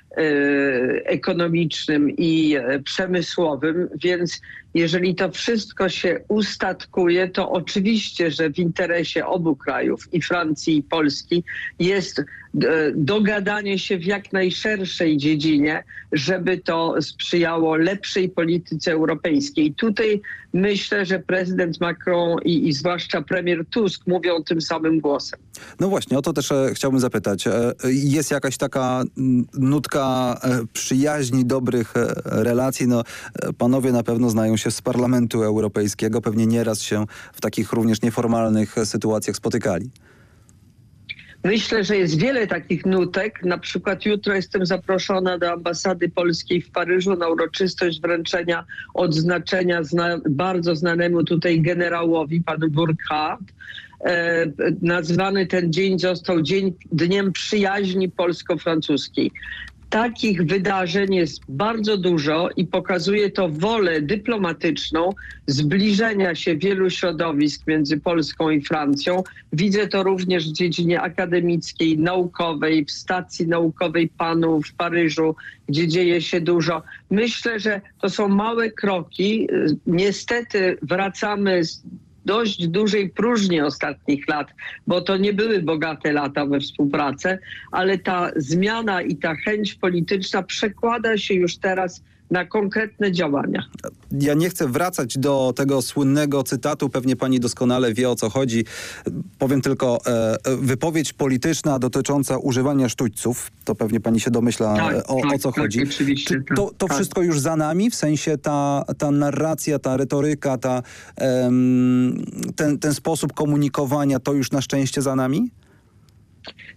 ekonomicznym i e, przemysłowym, więc jeżeli to wszystko się ustatkuje, to oczywiście, że w interesie obu krajów, i Francji, i Polski, jest e, dogadanie się w jak najszerszej dziedzinie, żeby to sprzyjało lepszej polityce europejskiej. Tutaj myślę, że prezydent Macron i, i zwłaszcza premier Tusk mówią tym samym głosem. No właśnie, o to też e, chciałbym zapytać. Jest jakaś taka nutka e, przyjaźni, dobrych e, relacji? No, e, panowie na pewno znają się z Parlamentu Europejskiego, pewnie nieraz się w takich również nieformalnych sytuacjach spotykali. Myślę, że jest wiele takich nutek. Na przykład jutro jestem zaproszona do ambasady polskiej w Paryżu na uroczystość wręczenia odznaczenia zna, bardzo znanemu tutaj generałowi, panu Burkhardt. E, nazwany ten dzień został dzień, Dniem Przyjaźni Polsko-Francuskiej. Takich wydarzeń jest bardzo dużo i pokazuje to wolę dyplomatyczną zbliżenia się wielu środowisk między Polską i Francją. Widzę to również w dziedzinie akademickiej, naukowej, w stacji naukowej PANU w Paryżu, gdzie dzieje się dużo. Myślę, że to są małe kroki. Niestety wracamy z dość dużej próżni ostatnich lat, bo to nie były bogate lata we współpracę, ale ta zmiana i ta chęć polityczna przekłada się już teraz na konkretne działania. Ja nie chcę wracać do tego słynnego cytatu, pewnie pani doskonale wie o co chodzi. Powiem tylko, e, wypowiedź polityczna dotycząca używania sztućców, to pewnie pani się domyśla Tak, e, o, tak, o co tak, chodzi. Czy tak, to, to tak. wszystko już za nami, w sensie ta, ta narracja, ta retoryka, ta, em, ten, ten sposób komunikowania, to już na szczęście za nami?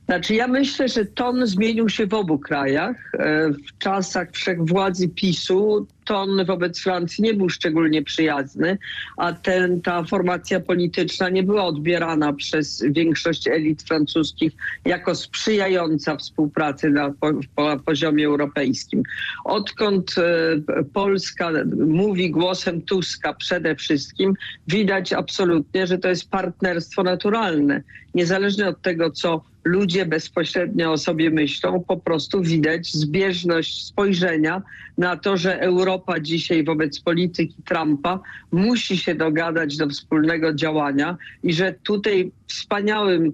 Znaczy ja myślę, że ton zmienił się w obu krajach. E, W czasach wszechwładzy PiSu ton wobec Francji nie był szczególnie przyjazny, a ten, ta formacja polityczna nie była odbierana przez większość elit francuskich jako sprzyjająca współpracy na po, po poziomie europejskim. Odkąd e, Polska mówi głosem Tuska przede wszystkim, widać absolutnie, że to jest partnerstwo naturalne. Niezależnie od tego, co ludzie bezpośrednio o sobie myślą, po prostu widać zbieżność spojrzenia na to, że Europa dzisiaj wobec polityki Trumpa musi się dogadać do wspólnego działania i że tutaj wspaniałym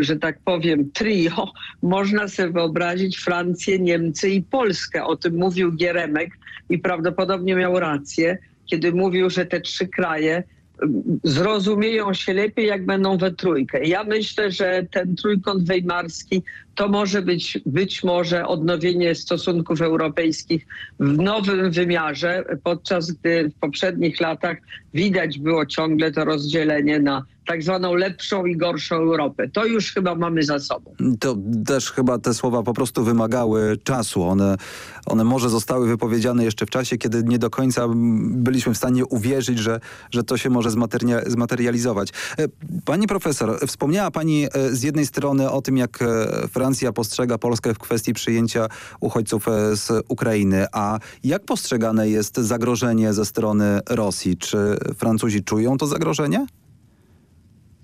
że tak powiem, trio, <laughs> można sobie wyobrazić Francję, Niemcy i Polskę. O tym mówił Gieremek i prawdopodobnie miał rację, kiedy mówił, że te trzy kraje zrozumieją się lepiej, jak będą we trójkę. Ja myślę, że ten trójkąt wejmarski to może być być może odnowienie stosunków europejskich w nowym wymiarze, podczas gdy w poprzednich latach widać było ciągle to rozdzielenie na tak zwaną lepszą i gorszą Europę. To już chyba mamy za sobą. To też chyba te słowa po prostu wymagały czasu. One, one może zostały wypowiedziane jeszcze w czasie, kiedy nie do końca byliśmy w stanie uwierzyć, że, że to się może zmateria zmaterializować. E, pani profesor, wspomniała pani e, z jednej strony o tym, jak e, Francja postrzega Polskę w kwestii przyjęcia uchodźców z Ukrainy. A jak postrzegane jest zagrożenie ze strony Rosji? Czy Francuzi czują to zagrożenie?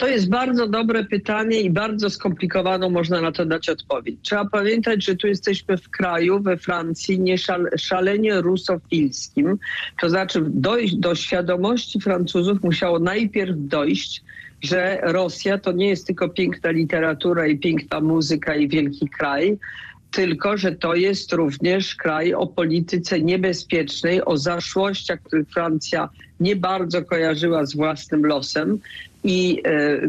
To jest bardzo dobre pytanie i bardzo skomplikowaną można na to dać odpowiedź. Trzeba pamiętać, że tu jesteśmy w kraju, we Francji, nie szalenie rusofilskim. To znaczy dojść do świadomości Francuzów musiało najpierw dojść, że Rosja to nie jest tylko piękna literatura i piękna muzyka i wielki kraj, tylko że to jest również kraj o polityce niebezpiecznej, o zaszłościach, których Francja nie bardzo kojarzyła z własnym losem. I e,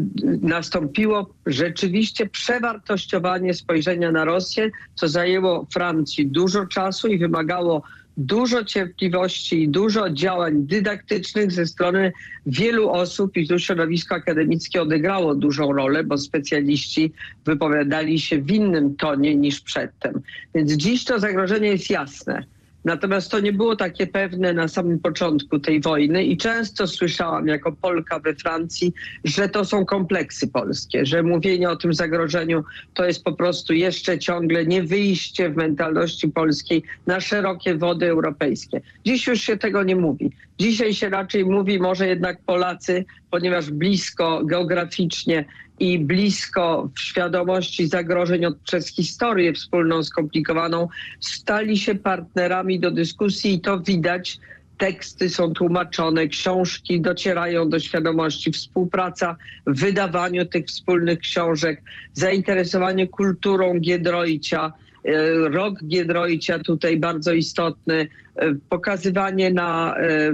nastąpiło rzeczywiście przewartościowanie spojrzenia na Rosję, co zajęło Francji dużo czasu i wymagało dużo cierpliwości i dużo działań dydaktycznych ze strony wielu osób i tu środowisko akademickie odegrało dużą rolę, bo specjaliści wypowiadali się w innym tonie niż przedtem. Więc dziś to zagrożenie jest jasne. Natomiast to nie było takie pewne na samym początku tej wojny i często słyszałam jako Polka we Francji, że to są kompleksy polskie, że mówienie o tym zagrożeniu to jest po prostu jeszcze ciągle nie wyjście w mentalności polskiej na szerokie wody europejskie. Dziś już się tego nie mówi. Dzisiaj się raczej mówi może jednak Polacy, ponieważ blisko geograficznie i blisko w świadomości zagrożeń od, przez historię wspólną skomplikowaną stali się partnerami do dyskusji i to widać. Teksty są tłumaczone, książki docierają do świadomości, współpraca w wydawaniu tych wspólnych książek, zainteresowanie kulturą Giedroycia, e, rok Giedroycia tutaj bardzo istotny, e, pokazywanie na e,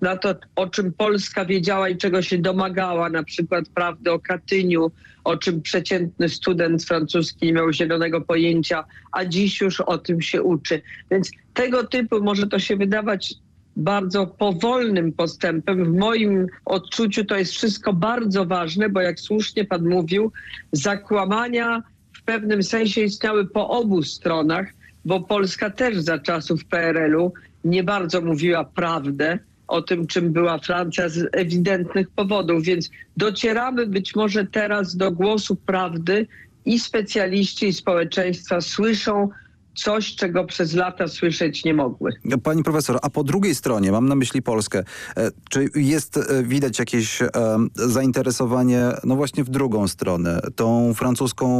na to, o czym Polska wiedziała i czego się domagała, na przykład prawdy o Katyniu, o czym przeciętny student francuski nie miał zielonego pojęcia, a dziś już o tym się uczy. Więc tego typu może to się wydawać bardzo powolnym postępem. W moim odczuciu to jest wszystko bardzo ważne, bo jak słusznie pan mówił, zakłamania w pewnym sensie istniały po obu stronach, bo Polska też za czasów PRL-u nie bardzo mówiła prawdę o tym, czym była Francja z ewidentnych powodów. Więc docieramy być może teraz do głosu prawdy i specjaliści i społeczeństwa słyszą coś, czego przez lata słyszeć nie mogły. Pani profesor, a po drugiej stronie, mam na myśli Polskę, e, czy jest e, widać jakieś e, zainteresowanie, no właśnie w drugą stronę, tą francuską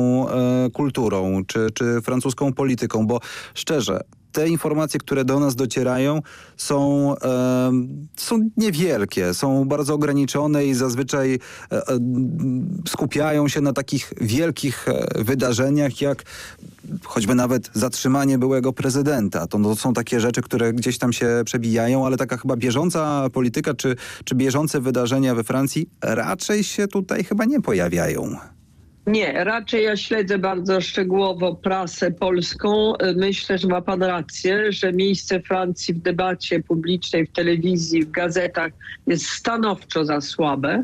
kulturą, czy, czy francuską polityką, bo szczerze, te informacje, które do nas docierają są, e, są niewielkie, są bardzo ograniczone i zazwyczaj e, e, skupiają się na takich wielkich e, wydarzeniach jak choćby nawet zatrzymanie byłego prezydenta. To, to są takie rzeczy, które gdzieś tam się przebijają, ale taka chyba bieżąca polityka czy, czy bieżące wydarzenia we Francji raczej się tutaj chyba nie pojawiają. Nie, raczej ja śledzę bardzo szczegółowo prasę polską. Myślę, że ma pan rację, że miejsce Francji w debacie publicznej, w telewizji, w gazetach jest stanowczo za słabe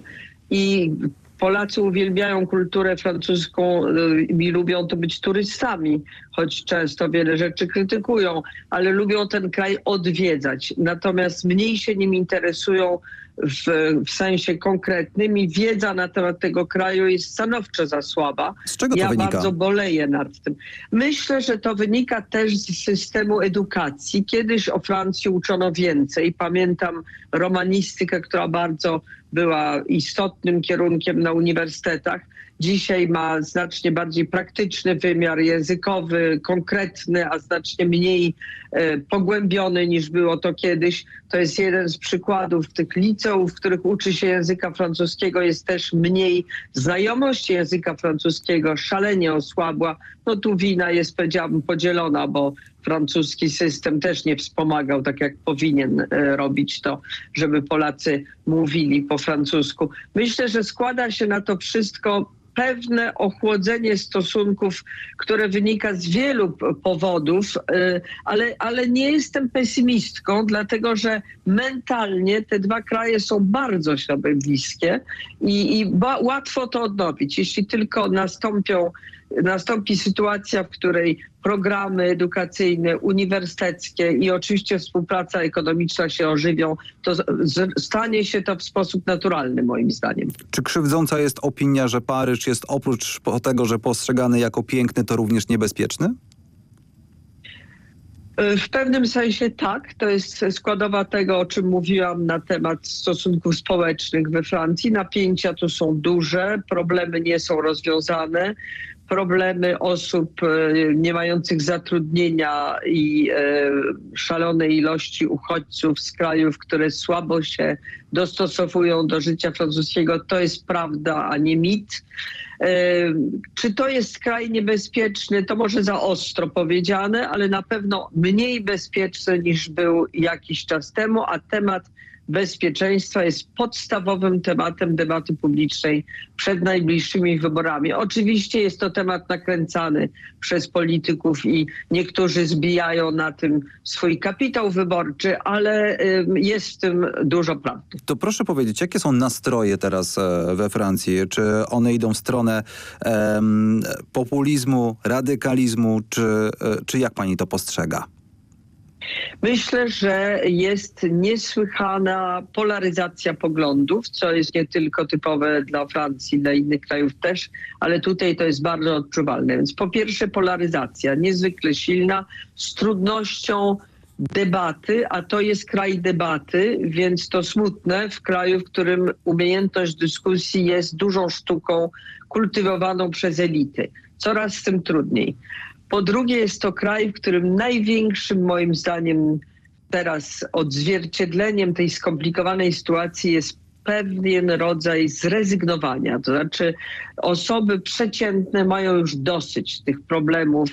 i Polacy uwielbiają kulturę francuską y, i lubią to być turystami, choć często wiele rzeczy krytykują, ale lubią ten kraj odwiedzać. Natomiast mniej się nim interesują w, w sensie konkretnym i wiedza na temat tego kraju jest stanowczo za słaba. Z czego to ja wynika? bardzo boleję nad tym. Myślę, że to wynika też z systemu edukacji. Kiedyś o Francji uczono więcej. Pamiętam romanistykę, która bardzo była istotnym kierunkiem na uniwersytetach. Dzisiaj ma znacznie bardziej praktyczny wymiar językowy, konkretny, a znacznie mniej e, pogłębiony niż było to kiedyś. To jest jeden z przykładów tych liceów, w których uczy się języka francuskiego. Jest też mniej znajomości języka francuskiego, szalenie osłabła. No tu wina jest, powiedziałabym, podzielona, bo francuski system też nie wspomagał tak, jak powinien e, robić to, żeby Polacy mówili po francusku. Myślę, że składa się na to wszystko pewne ochłodzenie stosunków, które wynika z wielu powodów, y, ale, ale nie jestem pesymistką, dlatego że mentalnie te dwa kraje są bardzo sobie bliskie i, i łatwo to odnowić. Jeśli tylko nastąpią, nastąpi sytuacja, w której programy edukacyjne, uniwersyteckie i oczywiście współpraca ekonomiczna się ożywią, to stanie się to w sposób naturalny moim zdaniem. Czy krzywdząca jest opinia, że Paryż jest oprócz tego, że postrzegany jako piękny, to również niebezpieczny? W pewnym sensie tak. To jest składowa tego, o czym mówiłam na temat stosunków społecznych we Francji. Napięcia tu są duże, problemy nie są rozwiązane. Problemy osób e, nie mających zatrudnienia i e, szalonej ilości uchodźców z krajów, które słabo się dostosowują do życia francuskiego, to jest prawda, a nie mit. E, Czy to jest kraj niebezpieczny? To może za ostro powiedziane, ale na pewno mniej bezpieczny niż był jakiś czas temu, a temat bezpieczeństwa jest podstawowym tematem debaty publicznej przed najbliższymi wyborami. Oczywiście jest to temat nakręcany przez polityków i niektórzy zbijają na tym swój kapitał wyborczy, ale jest w tym dużo prawdy. To proszę powiedzieć, jakie są nastroje teraz e, we Francji? Czy one idą w stronę em, populizmu, radykalizmu, czy, e, czy jak pani to postrzega? Myślę, że jest niesłychana polaryzacja poglądów, co jest nie tylko typowe dla Francji, dla innych krajów też, ale tutaj to jest bardzo odczuwalne. Więc po pierwsze polaryzacja niezwykle silna, z trudnością debaty, a to jest kraj debaty, więc to smutne w kraju, w którym umiejętność dyskusji jest dużą sztuką kultywowaną przez elity. Coraz z tym trudniej. Po drugie jest to kraj, w którym największym moim zdaniem teraz odzwierciedleniem tej skomplikowanej sytuacji jest pewien rodzaj zrezygnowania. To znaczy osoby przeciętne mają już dosyć tych problemów,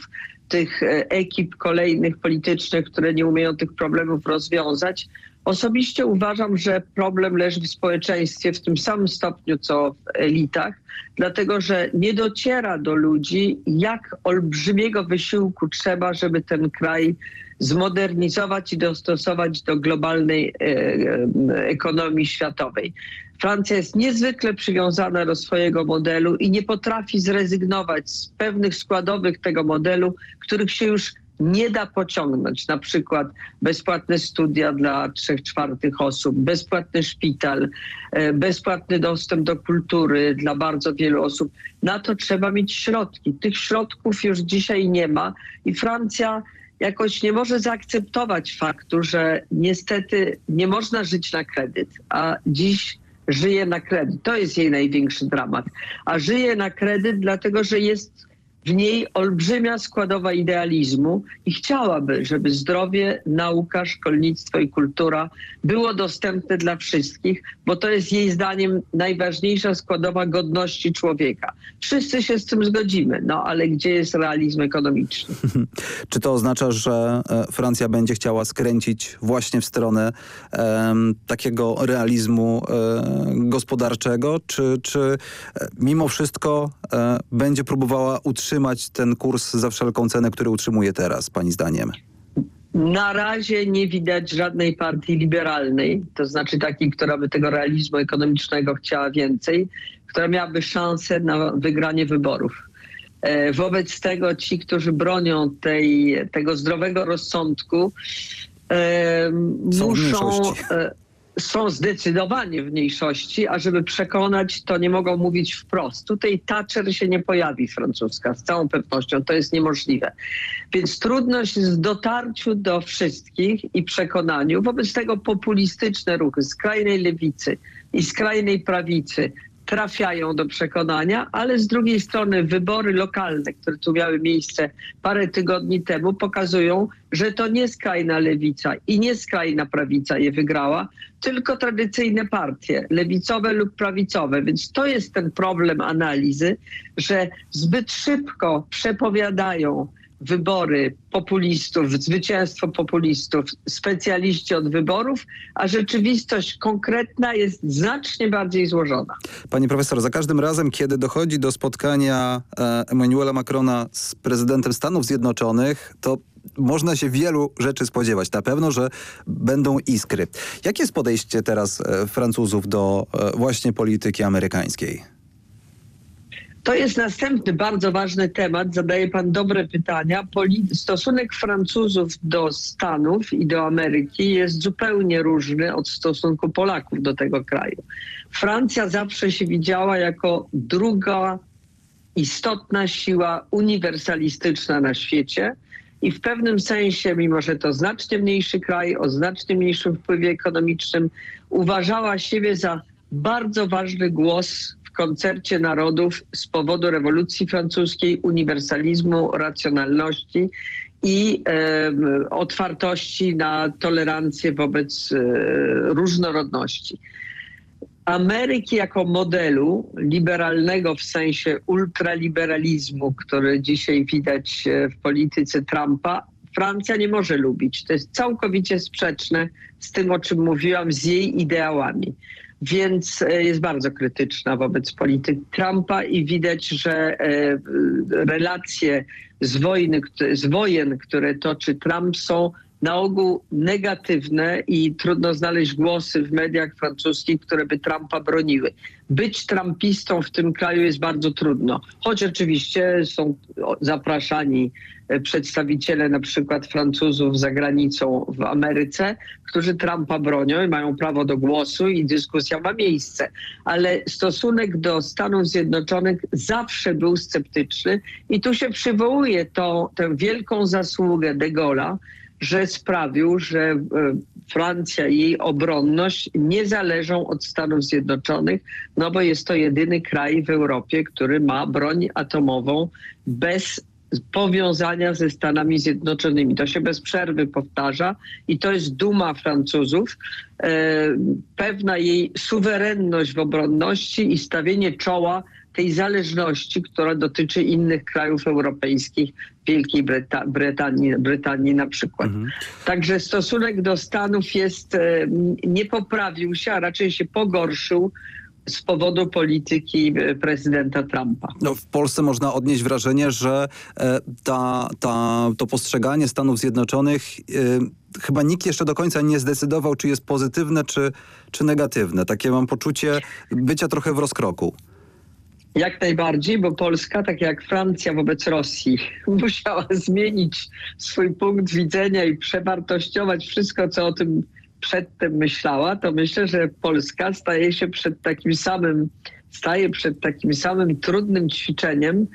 tych e, ekip kolejnych politycznych, które nie umieją tych problemów rozwiązać. Osobiście uważam, że problem leży w społeczeństwie w tym samym stopniu co w elitach, dlatego że nie dociera do ludzi, jak olbrzymiego wysiłku trzeba, żeby ten kraj zmodernizować i dostosować do globalnej e, e, ekonomii światowej. Francja jest niezwykle przywiązana do swojego modelu i nie potrafi zrezygnować z pewnych składowych tego modelu, których się już nie da pociągnąć. Na przykład bezpłatne studia dla trzech czwartych osób, bezpłatny szpital, e, bezpłatny dostęp do kultury dla bardzo wielu osób. Na to trzeba mieć środki. Tych środków już dzisiaj nie ma i Francja jakoś nie może zaakceptować faktu, że niestety nie można żyć na kredyt, a dziś żyje na kredyt. To jest jej największy dramat. A żyje na kredyt dlatego, że jest w niej olbrzymia składowa idealizmu i chciałaby, żeby zdrowie, nauka, szkolnictwo i kultura było dostępne dla wszystkich, bo to jest jej zdaniem najważniejsza składowa godności człowieka. Wszyscy się z tym zgodzimy, no ale gdzie jest realizm ekonomiczny? <laughs> Czy to oznacza, że e, Francja będzie chciała skręcić właśnie w stronę em, takiego realizmu e, gospodarczego, czy, czy e, mimo wszystko e, będzie próbowała utrzymać ten kurs za wszelką cenę, który utrzymuje teraz, pani zdaniem? Na razie nie widać żadnej partii liberalnej, to znaczy takiej, która by tego realizmu ekonomicznego chciała więcej, która miałaby szansę na wygranie wyborów. E, Wobec tego ci, którzy bronią tej, tego zdrowego rozsądku, e, muszą. Są zdecydowanie w mniejszości, a żeby przekonać, to nie mogą mówić wprost. Tutaj Thatcher się nie pojawi francuska, z całą pewnością, to jest niemożliwe. Więc trudność jest w dotarciu do wszystkich i przekonaniu. Wobec tego populistyczne ruchy skrajnej lewicy i skrajnej prawicy trafiają do przekonania, ale z drugiej strony wybory lokalne, które tu miały miejsce parę tygodni temu, pokazują, że to nie skrajna lewica i nie skrajna prawica je wygrała, tylko tradycyjne partie, lewicowe lub prawicowe. Więc to jest ten problem analizy, że zbyt szybko przepowiadają wybory populistów, zwycięstwo populistów, specjaliści od wyborów, a rzeczywistość konkretna jest znacznie bardziej złożona. Pani profesor, za każdym razem, kiedy dochodzi do spotkania e, Emmanuela Macrona z prezydentem Stanów Zjednoczonych, to można się wielu rzeczy spodziewać. Na pewno, że będą iskry. Jakie jest podejście teraz e, Francuzów do e, właśnie polityki amerykańskiej? To jest następny bardzo ważny temat. Zadaje pan dobre pytania. Poli stosunek Francuzów do Stanów i do Ameryki jest zupełnie różny od stosunku Polaków do tego kraju. Francja zawsze się widziała jako druga istotna siła uniwersalistyczna na świecie. I w pewnym sensie, mimo że to znacznie mniejszy kraj, o znacznie mniejszym wpływie ekonomicznym, uważała siebie za bardzo ważny głos koncercie narodów z powodu rewolucji francuskiej, uniwersalizmu, racjonalności i e, otwartości na tolerancję wobec e, różnorodności. Ameryki jako modelu liberalnego w sensie ultraliberalizmu, który dzisiaj widać w polityce Trumpa, Francja nie może lubić. To jest całkowicie sprzeczne z tym, o czym mówiłam, z jej ideałami. Więc jest bardzo krytyczna wobec polityki Trumpa i widać, że relacje z, wojny, z wojen, które toczy Trump są na ogół negatywne i trudno znaleźć głosy w mediach francuskich, które by Trumpa broniły. Być trumpistą w tym kraju jest bardzo trudno, choć oczywiście są zapraszani przedstawiciele na przykład Francuzów za granicą w Ameryce, którzy Trumpa bronią i mają prawo do głosu i dyskusja ma miejsce. Ale stosunek do Stanów Zjednoczonych zawsze był sceptyczny i tu się przywołuje to, tę wielką zasługę de Gaulle'a, że sprawił, że Francja i jej obronność nie zależą od Stanów Zjednoczonych, no bo jest to jedyny kraj w Europie, który ma broń atomową bez powiązania ze Stanami Zjednoczonymi. To się bez przerwy powtarza i to jest duma Francuzów, e, pewna jej suwerenność w obronności i stawienie czoła tej zależności, która dotyczy innych krajów europejskich, Wielkiej Bryta Brytanii, Brytanii na przykład. Mhm. Także stosunek do Stanów jest, e, nie poprawił się, a raczej się pogorszył z powodu polityki prezydenta Trumpa. No, w Polsce można odnieść wrażenie, że e, ta, ta, to postrzeganie Stanów Zjednoczonych e, chyba nikt jeszcze do końca nie zdecydował, czy jest pozytywne, czy, czy negatywne. Takie mam poczucie bycia trochę w rozkroku. Jak najbardziej, bo Polska, tak jak Francja wobec Rosji, <laughs> musiała zmienić swój punkt widzenia i przewartościować wszystko, co o tym przedtem myślała, to myślę, że Polska staje się przed takim samym, staje przed takim samym trudnym ćwiczeniem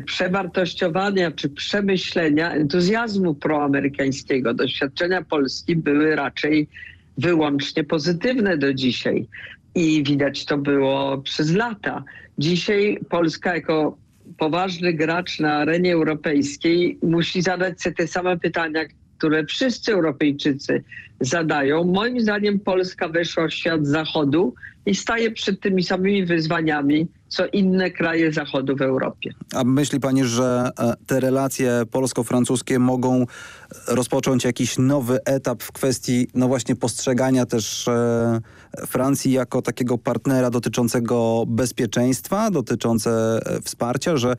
przewartościowania czy przemyślenia entuzjazmu proamerykańskiego. Doświadczenia Polski były raczej wyłącznie pozytywne do dzisiaj i widać to było przez lata. Dzisiaj Polska jako poważny gracz na arenie europejskiej musi zadać sobie te same pytania, które wszyscy Europejczycy zadają. Moim zdaniem Polska weszła w świat zachodu i staje przed tymi samymi wyzwaniami, co inne kraje zachodu w Europie. A myśli pani, że te relacje polsko-francuskie mogą rozpocząć jakiś nowy etap w kwestii, no właśnie postrzegania też e, Francji jako takiego partnera dotyczącego bezpieczeństwa, dotyczące wsparcia, że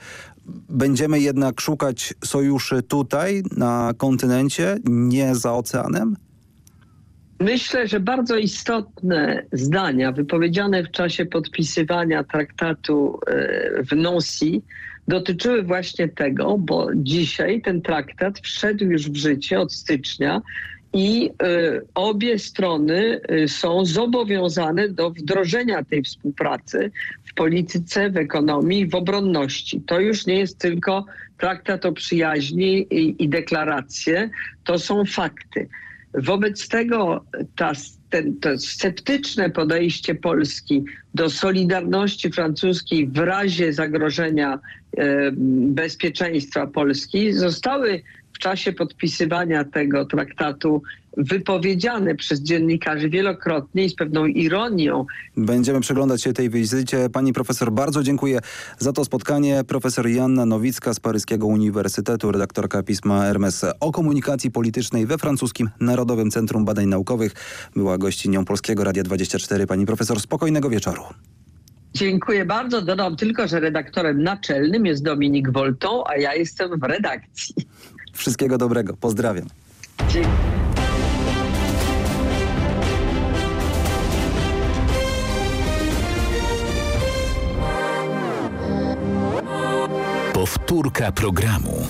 będziemy jednak szukać sojuszy tutaj, na kontynencie, nie za oceanem? Myślę, że bardzo istotne zdania wypowiedziane w czasie podpisywania traktatu w Nancy dotyczyły właśnie tego, bo dzisiaj ten traktat wszedł już w życie od stycznia i obie strony są zobowiązane do wdrożenia tej współpracy w polityce, w ekonomii, w obronności. To już nie jest tylko traktat o przyjaźni i, i deklaracje, to są fakty. Wobec tego ta, ten, to sceptyczne podejście Polski do solidarności francuskiej w razie zagrożenia e, bezpieczeństwa Polski zostały w czasie podpisywania tego traktatu wypowiedziane przez dziennikarzy wielokrotnie i z pewną ironią. Będziemy przyglądać się tej wizycie. Pani profesor, bardzo dziękuję za to spotkanie. Profesor Janna Nowicka z Paryskiego Uniwersytetu, redaktorka pisma Hermes o komunikacji politycznej we francuskim Narodowym Centrum Badań Naukowych. Była gościnią Polskiego Radia 24. Pani profesor, spokojnego wieczoru. Dziękuję bardzo. Dodam tylko, że redaktorem naczelnym jest Dominik Wolton, a ja jestem w redakcji. Wszystkiego dobrego. Pozdrawiam. Dziękuję. Powtórka programu.